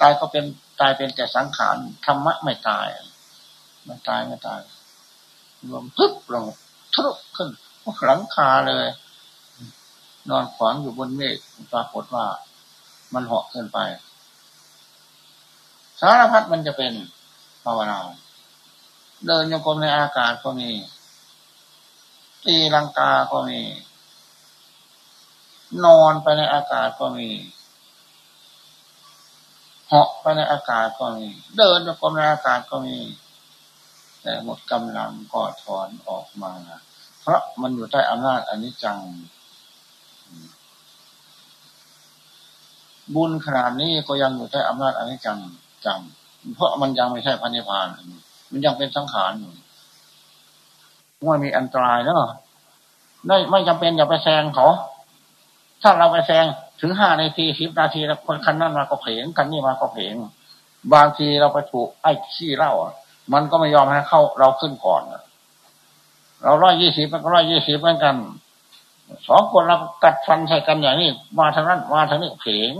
ตายก็เป็นตายเป็นแต่สังขารธรรมะไม่ตายไม่ตายไม่ตายรวมปึ๊บลงทะลุขึ้นหลังคาเลย นอนขวางอยู่บนเมฆปรากฏว่ามันเหาะขึ้นไป สารพัดมันจะเป็นภาวนาเดินโยกมในอากาศก็มีตีลังกาก็มี นอนไปในอากาศก็มีเหาะไปในอากาศก็มี เดินโยกมในอากาศก็มี แต่หมดกำลังก็ถอนออกมา เพราะมันอยู่ใต้อำนาจอนิจจัง บุญขนาดนี้ก็ยังอยู่ใต้อำนาจอนิจจังจัง เพราะมันยังไม่ใช่พันธิพานมันยังเป็นสังขารอยู่ว่ามีอันตรายเนาะไม่ไม่จำเป็นอย่าไปแซงเขา ถ้าเราไปแซงถึงห้านาทีสิบนาทีแล้วคนคันนั้นมาก็เพงคันนี้มาก็เพงบางทีเราไปถูกไอ้ขี้เล่ามันก็ไม่ยอมให้เข้าเราขึ้นก่อนเราร้อยยี่สิบมันก็ร้อยยี่สิบเหมือนกันสองคนเรากัดฟันใส่กันอย่างนี้มาทางนั้น มาทางนี้เผง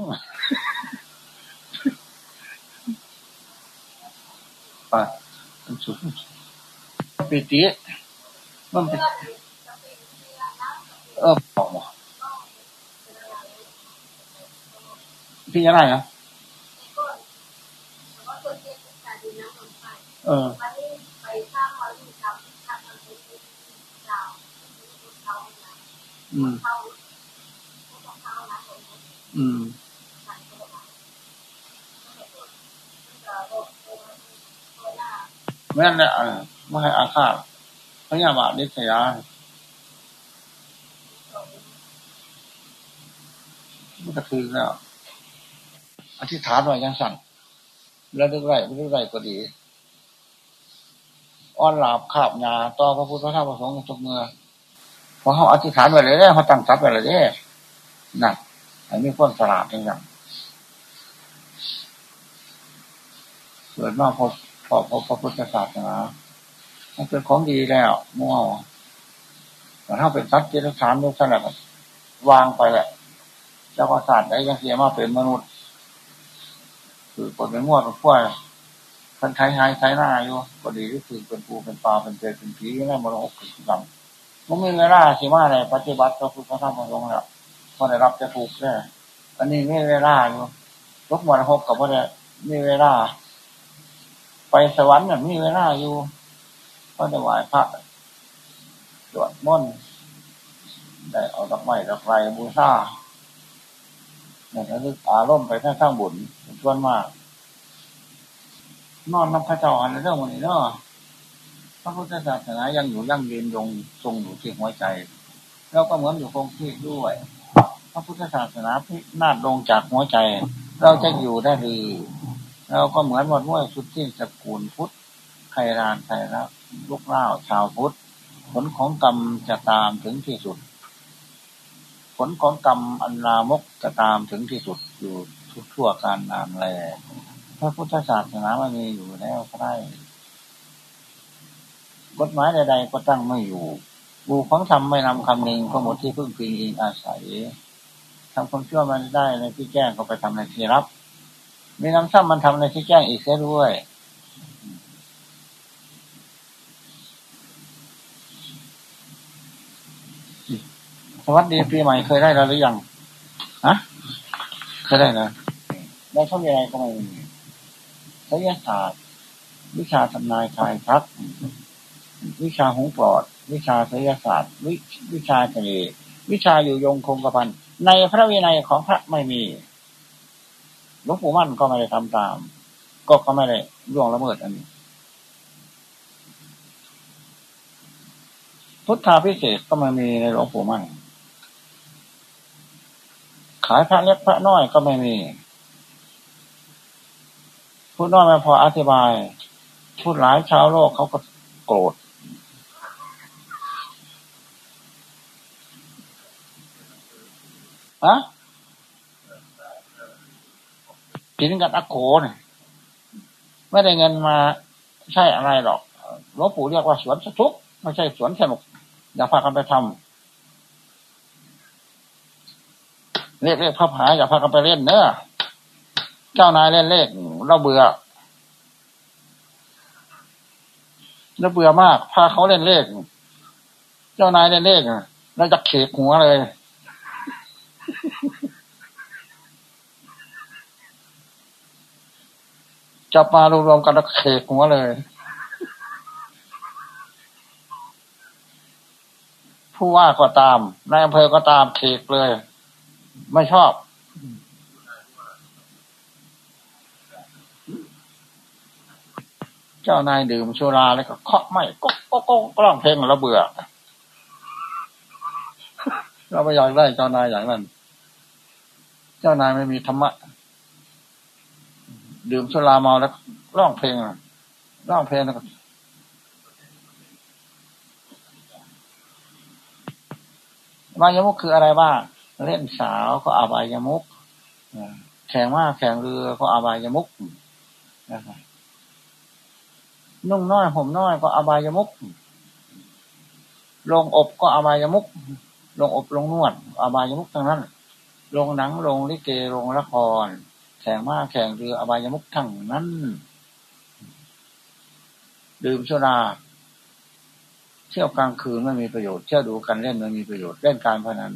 ไปปิติมันเป็นเออบอก ว่าพี่ยังไงนะเอออืม อืม แม่นแหละไม่ให้อาฆาตพระยาบาทนิสยามันก็คือแล้ว อธิษฐานไว้ยังสั่งแล้วดึกไรไม่ดึกไรก็ดีอ้อนหลาบขาบยาต่อพระพุทธพระธรรมพระสงฆ์ทุกเมื่อพอเขาอธิษฐานไว้เลยเนี่ยเขาตั้งทรัพย์ไว้เลยเนี่ยนั่นอันนี้คนสลาดอย่างเกิดมาพบพอพบพระพุทธศาสนามันเป็นของดีแล้วมั่วแต่ถ้าเป็นสัตว์ที่รักษาด้วยสลับวางไปแหละเจ้าศาสตร์ได้ยังเสียมาเป็นมนุษย์ คือคนเป็นมั่วเป็นขั้วคนไทยไทยไทยหน้าอยู่ก็ดีที่คือเป็นปูเป็นปลาเป็นเจเป็นผีแล้วมันอกขึ้นกำมันมีเวลาสิมาอะไรปฏิบัติก็คือพระธรรมพระสงฆ์แล้วพอได้รับจะถูกแน่อันนี้ไม่เวลาอยู่ทุกวันหกกับว่าเนี่ยมีเวลา ไปสวรรค์เนี่ยมีเวลาอยู่ก็จะไหว้พระสวดมนต์ได้เอาดอกไม้ดอกไรบูชาเนี่ยก็คืออารมณ์ไปท่าข้างบุญ ชวนมาก นอนน้ำพระเจ้าอันเรื่องวันนี้เนาะพระพุทธศาสนายังอยู่ยั่งยืนยงทรงอยู่ที่หัวใจ แล้วก็เหมือนอยู่คงที่ด้วย พระพุทธศาสนาพินาศลงจากหัวใจ เราจะอยู่ได้หรือเราก็เหมือนหมดม้วยสุดที่สกุลพุทธไครานไครรับลูกเล่าชาวพุทธผลของกรรมจะตามถึงที่สุด ผลของกรรมอันลามกจะตามถึงที่สุดอยู่ ทุกทั่วการนานแลพระพุทธศาสนามันมีอยู่แล้วก็ได้กฎหมายใดๆก็ตั้งไม่อยู่บูของทำไม่นำคำนึงก็หมดที่พึ่งพิงอิงอาศัยทำความชั่วมันได้ในที่แจ้งก็ไปทำในที่รับ มีน้ำซ้ำมันทำในที่แจ้งอีกเสียด้วยสวัสดีปีใหม่เคยได้แล้วหรือยัง ฮะ เคยได้นะ ได้เท่าไหร่ก็ไม่มีศิลศาสตร์ วิชาทำนายทายทัก วิชาหงปลอด วิชาศิลศาสตร์ วิวิชาเฉลวิชาอยู่ยงคงกระพัน ในพระวินัยของพระไม่มีหลวงปู่มั่นก็ไม่ได้ทำตาม ก็ก็ไม่ได้ล่วงละเมิดอันนี้พุทธาพิเศษก็ไม่มีในหลวงปู่มั่น ขายพระเล็กพระน้อยก็ไม่มี พูดน้อยไม่พออธิบาย พูดหลายชาวโลกเขาก็โกรธฮะกินกันอักโขนไม่ได้เงินมาใช่อะไรหรอกหลวงปู่เรียกว่าสวนสทุกไม่ใช่สวนสนุก อย่าพากันไปทำเรียกเรียกพระผาอย่าพากันไปเล่นเนอะเจ้านายเล่นเลข เราเบื่อเราเบื่อมาก พาเขาเล่นเลข เจ้านายเล่นเลขเราจะเขกหัวเลย จับมารวมๆกันแล้วเขกหัวเลย ผู้ว่าก็ตามนายอำเภอก็ตามเขกเลย ไม่ชอบ เจ้านายดื่มชูราแล้วก็เคาะไม่ก็ก็ก็กล้องเพลงเราเบื่อ เราไม่อยากได้เจ้านายอย่างนั้น เจ้านายไม่มีธรรมะ ดื่มชูราเมาแล้วร้องเพลงร้องเพลงแล้วมายมุกคืออะไรบ้างเล่นสาวก็อบายมุกแข่งว่าแข่งเรือก็อบายมุกนุ่ นุ่งน้อยผมน้อยก็อบายมุกลงอบก็อบายมุกลงอบลงนวดอบายมุกทั้งนั้น ลงหนังลงลิเกลงละครแข่งมาแข่งเรืออบายมุกทั้งนั้น ดื่มสุราเที่ยวกลางคืนไม่มีประโยชน์เที่ยวดูกันเล่นไม่มีประโยชน์เล่นการพนัน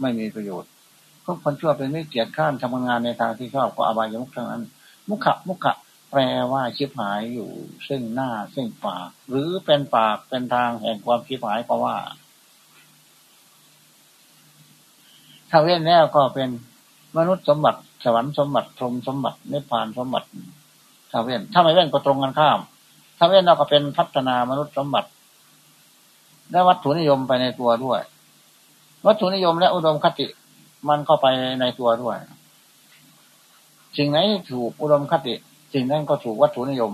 ไม่มีประโยชน์พวกคนชั่วเป็นไม่เกียรติข้านทำงานในทางที่ชอบก็อบายมุขทั้งนั้น มุขะมุขะ ลว่าชิบหายอยู่ ซึ่งหน้าซึ่งปาก หรือเป็นปากเป็นทางแห่งความชิบหายก็ว่า ถ้าเว้นแล้วก็เป็นมนุษย์สมบัติ สวรรค์สมบัติพรหมสมบัตินิพพานสมบัติ ถ้าเว้น ถ้าไม่เว้นก็ตรงกันข้าม ถ้าเว้นเราก็เป็นพัฒนามนุษย์สมบัติและวัตถุนิยมไปในตัวด้วย วัตถุนิยมและอุดมคติมันเข้าไปในตัวด้วย สิ่งไหนถูกอุดมคติ สิ่งนั้นก็ถูกวัตถุนิยม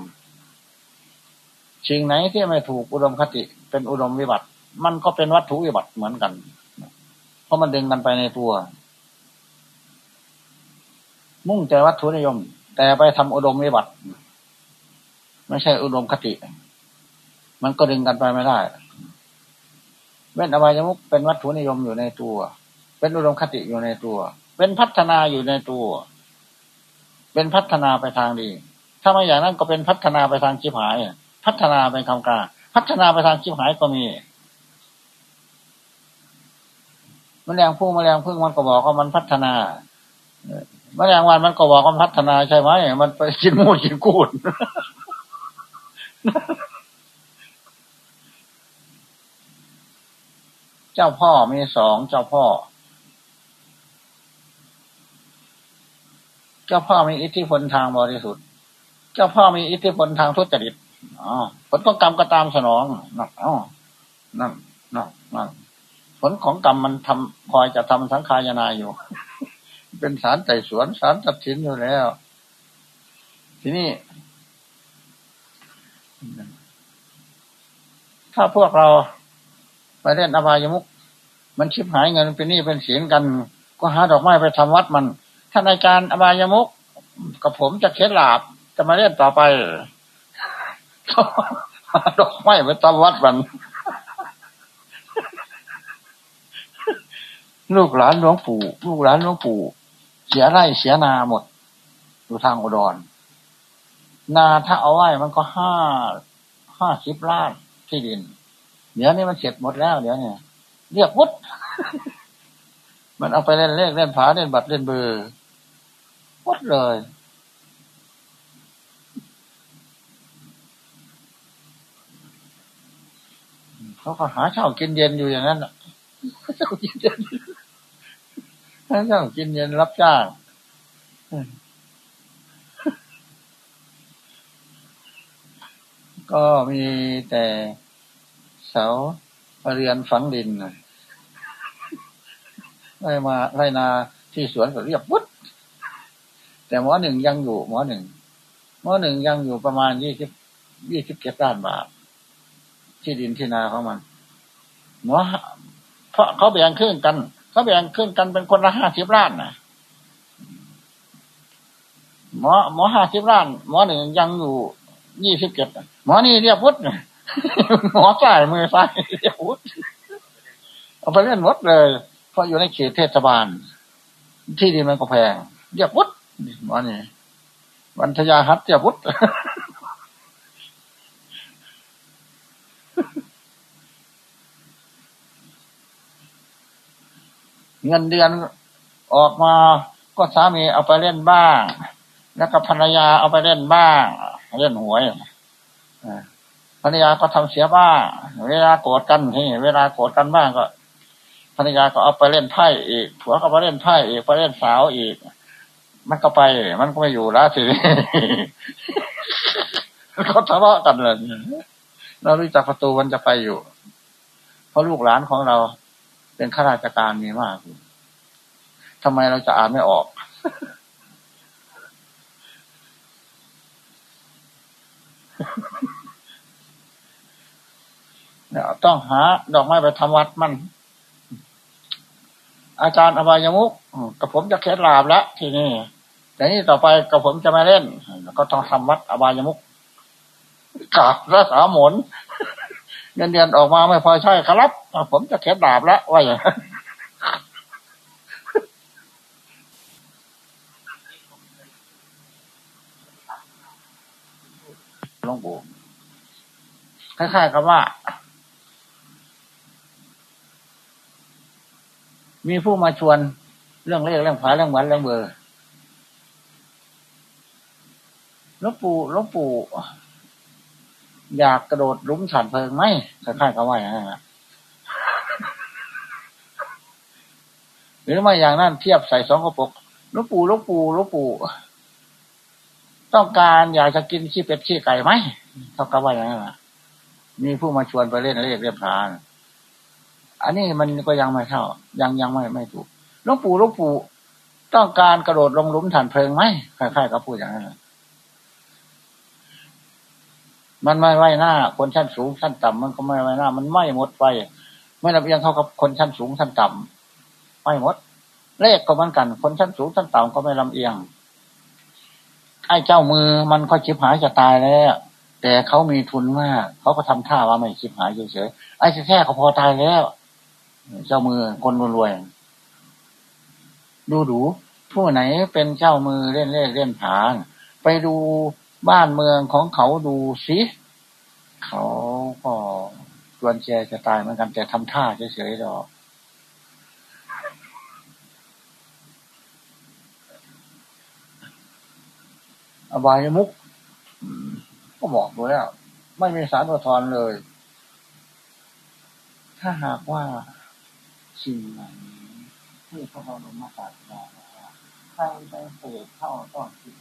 สิ่งไหนที่ไม่ถูกอุดมคติ เป็นอุดมวิบัติ มันก็เป็นวัตถุวิบัติเหมือนกัน เพราะมันดึงกันไปในตัว มุ่งแต่วัตถุนิยม แต่ไปทำอุดมวิบัติ ไม่ใช่อุดมคติ มันก็ดึงกันไปไม่ได้เว้นอบายมุกเป็นวัตถุนิยมอยู่ในตัว เป็นอุดมคติอยู่ในตัว เป็นพัฒนาอยู่ในตัว เป็นพัฒนาไปทางดี ถ้าไม่อย่างนั้นก็เป็นพัฒนาไปทางชิบหาย พัฒนาเป็นคำกลางพัฒนาไปทางชิบหายก็มีมแมลงผู้มแมลงพึ่งมันก็บอกว่ามันพัฒนามแมลงวันมันก็บอกว่าพัฒนาใช่ไหมมันไปกินมูดกินกูดเจ้าพ่อมีสองเจ้าพ่อ เจ้าพ่อมีอิทธิพลทางบริสุทธิ์ เจ้าพ่อมีอิทธิพลทางทุจริตอ๋อผลของกรรมก็ตามสนองนั่นอ๋อนั่นนั่นนั่นผลของกรรมมันทำคอยจะทำสังขายนาอยู่ เป็นสารไต่สวนสารตัดสินอยู่แล้ว ทีนี้ ถ้าพวกเราไปเล่นอบายมุกมันชิบหายเงินเป็นหนี้เป็นสินกัน ก็หาดอกไม้ไปทำวัดมันถ้าในการอบายมุกกับผมจะเคล็ดลาบ จะมาเล่นต่อไปดอกไม้ไปทำวัดมัน ลูกหลานหลวงปู่ ลูกหลานหลวงปู่ เสียไร่เสียนาหมด อยู่ทางอุดร นาถ้าเอาไว้มันก็ห้า ห้าสิบล้านที่ดิน เดี๋ยวนี้มันเสร็จหมดแล้ว เดี๋ยวนี้เรียกวุฒมันเอาไปเล่นเลขเล่นผาเล่นบัตรเล่นเบอร์วุฒเลย เขาก็หาเช่ากินเย็นอยู่อย่างนั้นอะเช่ากินเย็นหาเช่ากินเย็นรับจ้างก็มีแต่เสาเรียนฝังดินไล่มาไล่นาที่สวนก็เรียบวุฒแต่หมอหนึ่งยังอยู่หมอหนึ่งหมอหนึ่งยังอยู่ประมาณยี่สิบยี่สิบเจ็ดล้านบาท ที่ดินที่นาของมันหมอเพราะเขาแบ่งครึ่งกัน เขาแบ่งครึ่งกันเป็นคนละห้าสิบล้านนะหมอหมอห้าสิบล้าน หมอหนึ่งยังอยู่ยี่สิบเจ็ดหมอนี่เรียบวุฒหมอใส่มือใส่เรียบวุฒเอาไปเล่นวัดเลย เพราะอยู่ในเขตเทศบาล ที่ดินมันก็แพงเรียบวุฒหมอนี่วันทยาฮัตเรียบวุฒ เงินเดือนออกมาก็สามีเอาไปเล่นบ้าง แล้วก็ภรรยาเอาไปเล่นบ้างเล่นหวยภรรยาก็ทำเสียบ้างเวลาโกรธกันที่เวลาโกรธกันบ้างก็ภรรยาก็เอาไปเล่นไพ่อีกผัวก็ไปเล่นไพ่อีกไปเล่นสาวอีก มันก็ไป มันก็ไม่อยู่แล้วสิเขาทะเลาะกันเลยเรารู้จักประตูมันจะไปอยู่ เพราะลูกหลานของเรา เป็นข้าราชการมีมากทำไมเราจะอ่านไม่ออกเนี่ยต้องหา ดอกไม้ไปทำวัดมัน อาจารย์อบายมุกกับผมจะเคล็ดลาบแล้วทีนี้แต่นี้ต่อไปกับผมจะมาเล่น ก็ต้องทำวัดอบายมุกกาบรักษาหมน เงินเดือนออกมาไม่พอใช่ครับผมจะเคล็ดาบแล้วว่าอย่างหลวงปู่ล้ายๆกับว่า มีผู้มาชวนเรื่องเลขเรื่องผาเรื่องหวันเรื่องเบอร์ลบปู่ลบปู่ อยากกระโดดลุ้มฉันเพลิงไหมคล้ายๆกับว่าอย่างนั้นหรือไม่อย่างนั้นเทียบใส่สองกระปุกลบปู่ลบปู่ลบปู่ต้องการอยากจะกินขี้เป็ดขี้ไก่ไหมเท่ากับว่าอย่างนั้นมีผู้มาชวนไปเล่นเลขเรียบพานอันนี้มันก็ยังไม่เท่า ยังยังไม่ไม่ถูกลบปู่ลบปู่ต้องการกระโดดลงหลุมฐานเพลิงไหมคล้ายๆกับพูดอย่างนั้น มันไม่ไหวหน้า คนชั้นสูงชั้นต่ำมันก็ไม่ไหวหน้า มันไม่หมดไปไม่ระเบียงเท่ากับคนชั้นสูงชั้นต่ำไม่หมดเลขก็เหมือนกัน คนชั้นสูงชั้นต่ำก็ไม่ลำเอียงไอ้เจ้ามือมันก็ชิบหายจะตายแล้วแต่เขามีทุนมากเขาก็ทำท่าว่าไม่ชิบหายเฉยๆไอ้แค่เขาพอตายแล้ว เจ้ามือคนรวยดูดูผู้ไหนเป็นเจ้ามือเล่นเล่นเล่นผานไปดู บ้านเมืองของเขาดูสิเขาก็ชวนแชจะตายเหมือนกันแต่ทำท่าเฉยๆหรอกอบายมุกก็บอกดูแล้ว ไม่มีสารตัวทอนเลย ถ้าหากว่าสิ่งไหนที่พระบรมศาสดาใครไปเสกเข้าต้องคิด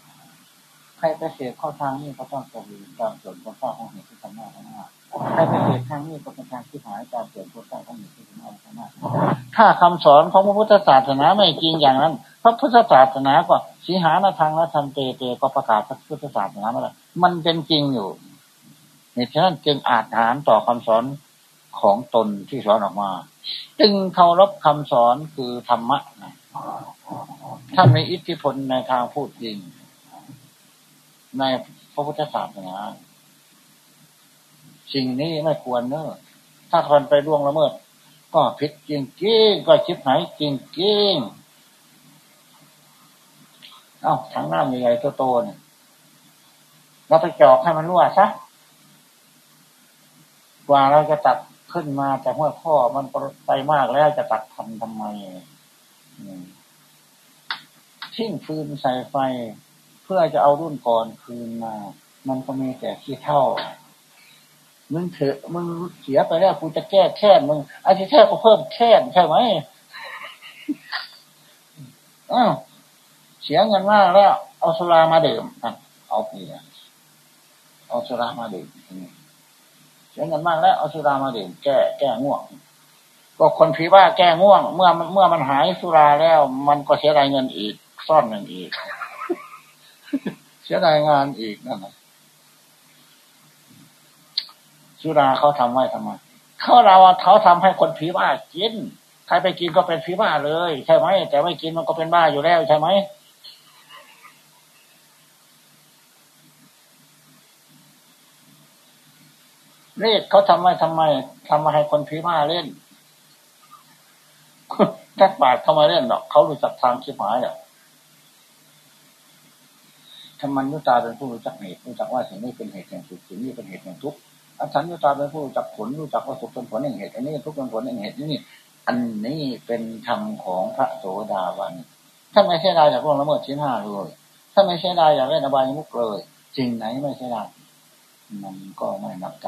ใครไปเสกเข้าทางนี้ก็ต้องจะมีตามส่วนคนเศร้าของเหตุที่ทำหน้าทำหน้าใครไปเสกทางนี้ก็เป็นทางที่หายตามส่วนคนเศร้าของเหตุที่ทำหน้าทำหน้าถ้าคำสอนของพระพุทธศาสนาไม่จริงอย่างนั้นพระพุทธศาสนาก็สีหานาทางและทันเตเตก็ประกาศพระพุทธศาสนามาแล้วมันเป็นจริงอยู่เหตุฉะนั้นจึงอาจฐานต่อคำสอนของตนที่สอนออกมา จึงเคารพคำสอนคือธรรมะถ้ามีอิทธิพลในทางพูดจริง ในพระพุทธศาสนา สิ่งนี้ไม่ควรเนอะถ้าคนไปล่วงละเมิด ก็ผิดจริงจริงก็ชิบหายจริงจริงเอ้าถังน้ำใหญ่ๆโตๆเนี่ยเราไปจอกให้มันรั่วซะกว่าเราจะตัดขึ้นมาจากหัวข้อมันไปมากแล้วจะตัดทำทำไมทิ้งฟืนใส่ไฟ พื่อจะเอารุ่นก่อนคืนมา มันก็มีแต่ขี้เท่า มึงเถอะมึงเสียไปแล้วกูจะแก้แค้นมึงไอ้ที่แท้ก็เพิ่มแค้นใช่ไหมอ้าวเสียเงินมากแล้ว เอาสุรามาดื่มอะเอาเพียเอาสุรามาดื่มเสียเงินมากแล้วเอาสุรามาดื่มแก้แก้ง่วง ก็คนผีว่าแก้ง่วง เมื่อเมื่อมันหายสุราแล้ว มันก็เสียรายเงินอีกซ่อนเงินอีก เสียดายงานอีกนั่นแหละสุราเขาทำไว้ทำไมเขาเราเขาทำให้คนผีบ้ากิน ใครไปกินก็เป็นผีบ้าเลย ใช่ไหมแต่ไม่กินมันก็เป็นบ้าอยู่แล้วใช่ไหมเลขเขาทำไว้ทำไมทำมาให้คนผีบ้าเล่นทักบาทเข้ามาเล่นหรอกเขารู้จักทางชิบหมายอะ ธรรมัญญุตาเป็นผู้รู้จักเหตุรู้จักว่าสิ่งนี้เป็นเหตุแห่งสุขสิ่งนี้เป็นเหตุแห่งทุกข์อัสัญญุตาเป็นผู้รู้จักผลรู้จักว่าสุขเป็นผลแห่งเหตุอันนี้ทุกข์เป็นผลแห่งเหตุนี่อันนี้เป็นธรรมของพระโสดาบันถ้าไม่ใช่ได้จากพวกละเมิดชิ้นห้าเลยถ้าไม่ใช่ได้อยากเล่นอบายมุกเลยจริงไหนไม่ใช่ได้มันก็ไม่นับใจ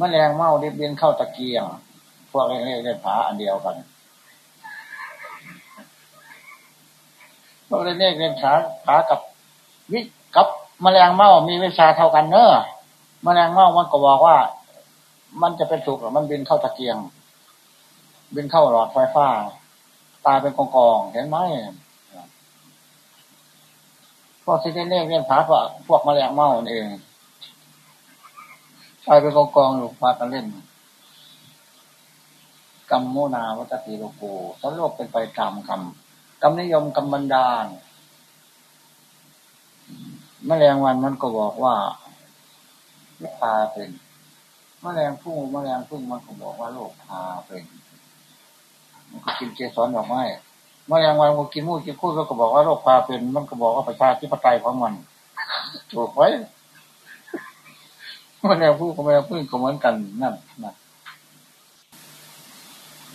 มแมลงเมาดิบเบียนเข้าตะเกียง พวกเล่นเล่นผาอันเดียวกัน พวกเล่นเล่นขาขากับวิกับมแมลงเม่ามีวิชาเท่ากันเนอะมแมลงเม่ามันก็บอกว่า มันจะเป็นสุกหรือมันบินเข้าตะเกียง บินเข้าหลอดไฟฟ้า ตายเป็นกองกองเห็นไหมพวกที่เล่นเล่นขาพวกพวกมแมลงเม่าเองตายเป็นกองกองอยู่พากันเล่นกรรมโมนาวัตติโลโกทั้งโลกเป็นไปตามกรรม กรรมนิยมกรรมบันดาลมแมลงวันมันก็บอกว่าพาเป็นมแมลงพุ่งมแมลงพุ่งมันก็บอกว่าโลกพาเป็น มันก็กินเจสอนดอกไม้มแมลงวันก็กินมูดกินคู่แล้วก็บอกว่าโลกพาเป็น มันก็บอกว่าประชาธิปไตยของมัน ถูกไหมไม่ได้พูดก็ไม่ได้พูดก็เหมือนกันนั่นนะ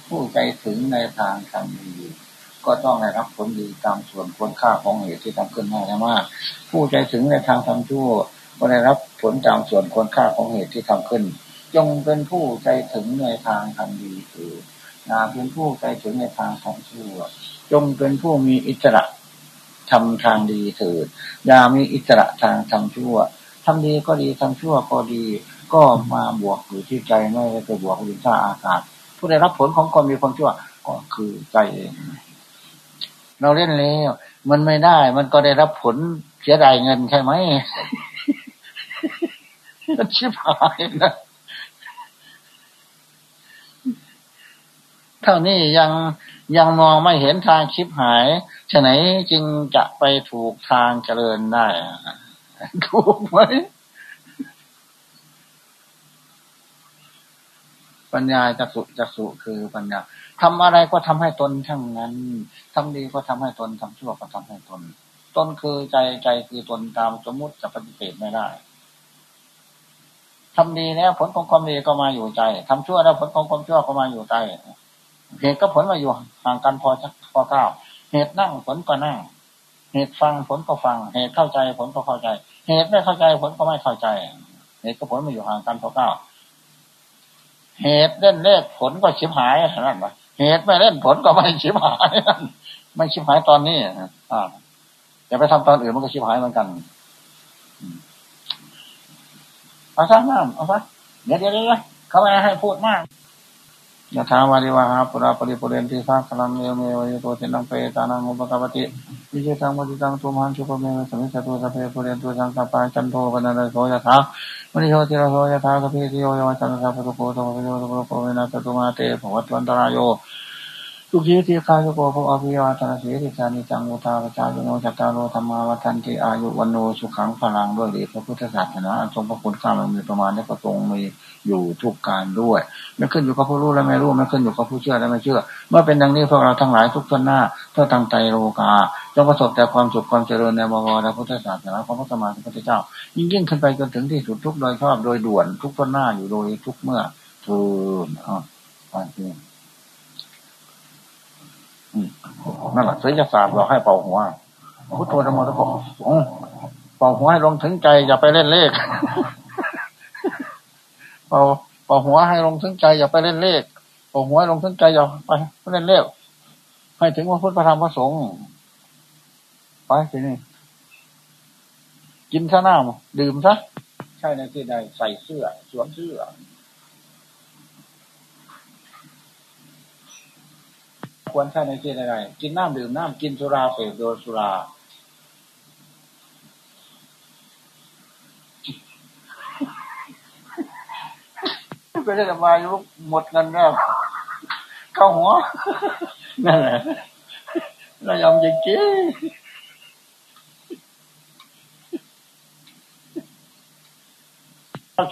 ผู้ใจถึงในทางทำดี ก็ต้องได้รับผลดีตามส่วนควรค่าของเหตุที่ทำขึ้นมากมาก ผู้ใจถึงในทางทำชั่วก็ได้รับผลตามส่วนควรค่าของเหตุที่ทำขึ้น จงเป็นผู้ใจถึงในทางทำดีคือนาเป็นผู้ใจถึงในทางทำชั่ว จงเป็นผู้มีอิสระทำทางดีเถิดอย่ามีอิสระทางทำชั่วทำดีก็ดีทำชั่วก็ดี ก็มาบวกอยู่ที่ใจไม่ได้ไปบวกอยู่ที่อากาศ ผู้ได้รับผลของความมีความชั่วก็คือใจเอง เราเล่นแล้วมันไม่ได้ มันก็ได้รับผลเสียดายเงินใช่ไหมชิบหายนะเท่านี้ยังยังมองไม่เห็นทางชิบหายฉะไหนจึงจะไปถูกทางเจริญได้ ถูกไหมปัญญาจะสุจะสุคือปัญญา ทำอะไรก็ทำให้ตนทั้งนั้นทำดีก็ทำให้ตนทำชั่วก็ทำให้ตน ตนคือใจใจคือตนตามสมมุติจะปฏิเสธไม่ได้ทำดีแล้วผลของความดีก็มาอยู่ใจทำชั่วแล้วผลของความชั่วก็มาอยู่ใจเหตุก็ผลมาอยู่ห่างกันพอจักพอเก้าเหตุนั่งผลก็นั่ง เหตุฟังผลก็ฟัง เหตุเข้าใจผลก็เข้าใจ เหตุไม่เข้าใจผลก็ไม่เข้าใจ เหตุก็ผลมาอยู่ห่างกันพอเก้าเหตุเล่นเลขผลก็ชิบหายขนั่นวะ เหตุไม่เล่นผลก็ไม่ชิบหายไม่ชิบหายตอนนี้อ่าอย่าไปทำตอนอื่นมันก็ชิบหายเหมือนกันเอาซะน้ำเอาซะเดี๋ยวเดี๋ยวเดี๋ยวเขาไม่ให้พูดมากยะถาวาริวะหาปูรา ปะริปูเรนติสาคะรังเอวะเมวะ อิโต ทินนังเปตานังอุปะกัปปะติ อิจฉิตัง ปัตถิตังตุมหัง ขิปปะเมวะ สะมิชฌะตุ สัพเพปูเรนตุสังกัปปาจันโท ปัณณะระโสยะถา มณิโชติระโสยะถากพิทิโยยวัจันทะปุโกโตปิโยโตปุโกเวนะตตุมาเตภวัตวันตรายโย ทุกทีที่ข้าโยโกภอภิวาทนาสีทิจานิจังมุตาปจายโนจัตตาโรธรรมาวัฒนติอายุวันโนสุขังพลังด้วยเดชพระพุทธศาสนาทรงพระคุณข้ามันมีประมาณนี้ก็ทรงมีอยู่ทุกการด้วยไม่ขึ้นอยู่กับผู้รู้และไม่รู้ไม่ขึ้นอยู่กับผู้เชื่อและไม่เชื่อ เมื่อเป็นดังนี้พวกเราทั้งหลายทุกทนหน้าเพื่อตั้งใจโลกาจงประสบแต่ความสุขความเจริญในบวรและพุทธศาสนาของพระสมานพระเจ้า ยิ่งยิ่งขึ้นไปจนถึงที่สุดทุกโดยชอบโดยด่วนทุกทนหน้าอยู่โดยทุกเมื่อทูนอ่าไปนั่ นั่นแหละศิลศาสตร์เราให้เป่าหัวพุทโธธรรมะตะกเป่าหัวให้ลงถึงใจอย่าไปเล่นเลขเป่าเป่าหัวให้ลงถึงใจอย่าไปเล่นเลขเป่าหัวให้ลงถึงใจอย่าไปเล่นเลขให้ถึงว่าพุทธธรรมพระสงฆ์ไปทีนี้กินซะน้ำดื่มซะใช่ในที่ใดใส่เสื้อสวมเสื้อ ควรใช้ในที่ใดกินน้ำดื่มน้ำกินสุราเสพโดยสุราไปได้มายุหมดเงินแล้วเข้าหัวนั่นแหละเรายอมจริง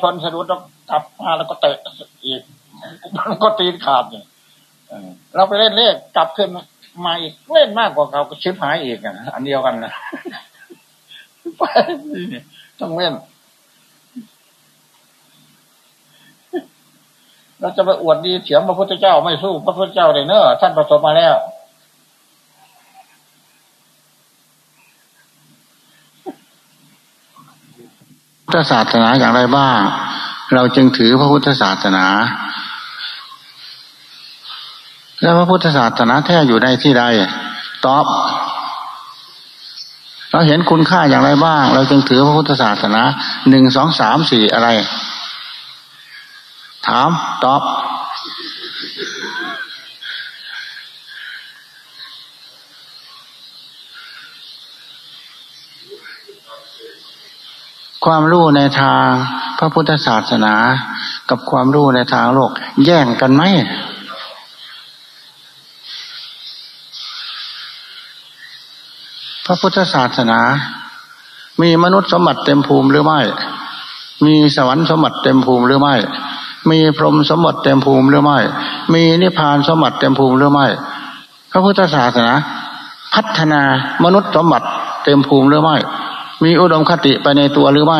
ชนสะดุดแล้วกลับมาแล้วก็เตะอีกมันก็ตีนขาดเนี่ย เราไปเล่นเลขกลับขึ้นมาอีกเล่นมากกว่าเขาก็ชิบหายอีกอะอันเดียวกันนะไปต้องเล่นเราจะไปอวดดีเถียงพระพุทธเจ้าไม่สู้พระพุทธเจ้าเลยเนอะท่านประสบมาแล้วพุทธศาสนาอย่างไรบ้าง เราจึงถือพระพุทธศาสนา แล้วพระพุทธศาสนาแท้อยู่ในที่ใด ตอบ เราเห็นคุณค่าอย่างไรบ้าง เราจึงถือพระพุทธศาสนาหนึ่งสองสามสี่อะไร ถามตอบ ความรู้ในทางพระพุทธศาสนา กับความรู้ในทางโลก แย่งกันไหม พระพุทธศาสนา มีมนุษย์สมบัติเต็มภูมิหรือไม่ มีสวรรค์สมบัติเต็มภูมิหรือไม่ มีพรหมสมบัติเต็มภูมิหรือไม่ มีนิพพานสมบัติเต็มภูมิหรือไม่ พระพุทธศาสนา พัฒนามนุษย์สมบัติเต็มภูมิหรือไม่ มีอุดมคติไปในตัวหรือไม่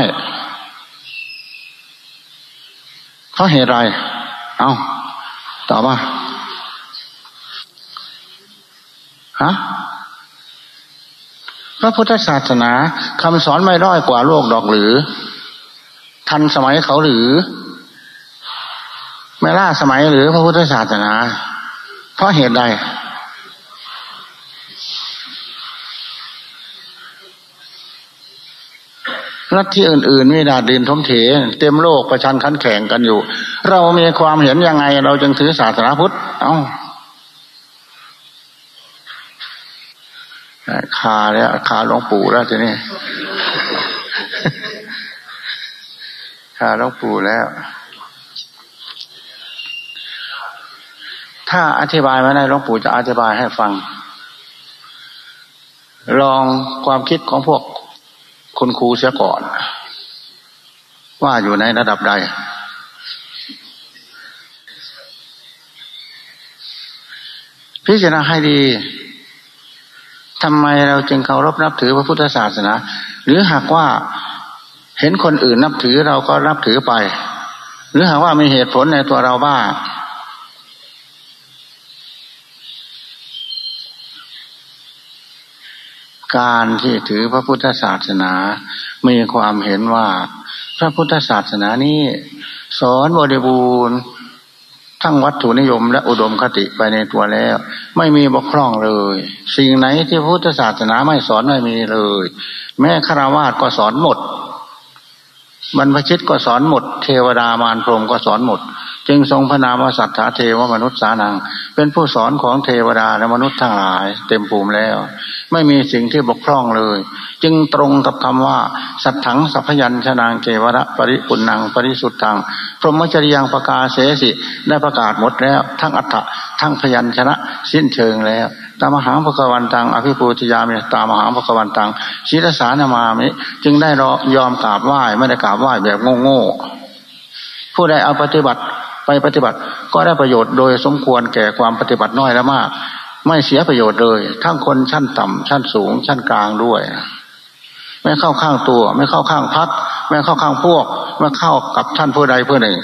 เพราะเหตุไร เอาตอบว่าฮะ พระพุทธศาสนาคำสอนไม่ด้อยกว่าโลกดอกหรือ ทันสมัยเขาหรือ ไม่ล่าสมัยหรือพระพุทธศาสนา เพราะเหตุใด รัฐที่อื่นๆมีดาดดินทมเถ เต็มโลกประชันขันแข่งกันอยู่ เรามีความเห็นยังไงเราจึงถือศาสนาพุทธเอา้า คาแล้วคาหลวงปู่แล้วทีนี้คาหลวงปู่แล้ว ถ้าอธิบายไม่ได้หลวงปู่จะอธิบายให้ฟัง ลองความคิดของพวกคุณครูเสียก่อน ว่าอยู่ในระดับใดพิจารณาให้ดี ทำไมเราจึงเคารพนับถือพระพุทธศาสนา หรือหากว่าเห็นคนอื่นนับถือเราก็นับถือไป หรือหากว่ามีเหตุผลในตัวเราบ้างการที่ถือพระพุทธศาสนา มีความเห็นว่า พระพุทธศาสนานี้ สอนบริบูรณ์ ทั้งวัตถุนิยมและอุดมคติไปในตัวแล้ว ไม่มีบกพร่องเลย สิ่งไหนที่พุทธศาสนาไม่สอนไม่มีเลย แม้ฆราวาสก็สอนหมดบรรพชิตก็สอนหมด เทวดามารพรมก็สอนหมด จึงทรงพระนามสัตถาเทวมนุษย์สานัง เป็นผู้สอนของเทวดาและมนุษย์ทั้งหลาย เต็มภูมิแล้ว ไม่มีสิ่งที่บกพร่องเลย จึงตรงกับคำว่าสัตถังสัพยัญชนางเกวระปริปุนังปริสุทธังพรหมจริยังประกาศเสสิได้ประกาศหมดแล้ว ทั้งอัฏฐะทั้งพยัญชนะ สิ้นเชิงแล้ว ตามหาภควันตังอภิปูติยามิตามหาภควันตังศีรสานามามิจึงได้รอยอมกราบไหว้ไม่ได้กราบไหว้แบบโง่ๆผู้ใดเอาปฏิบัติ ไปปฏิบัติ ก็ได้ประโยชน์โดยสมควรแก่ความปฏิบัติน้อยและมาก ไม่เสียประโยชน์เลย ทั้งคนชั้นต่ำชั้นสูง ชั้นกลางด้วย ไม่เข้าข้างตัว ไม่เข้าข้างพักไม่เข้าข้างพวก ไม่เข้ากับท่านผู้ใดผู้หนึ่ง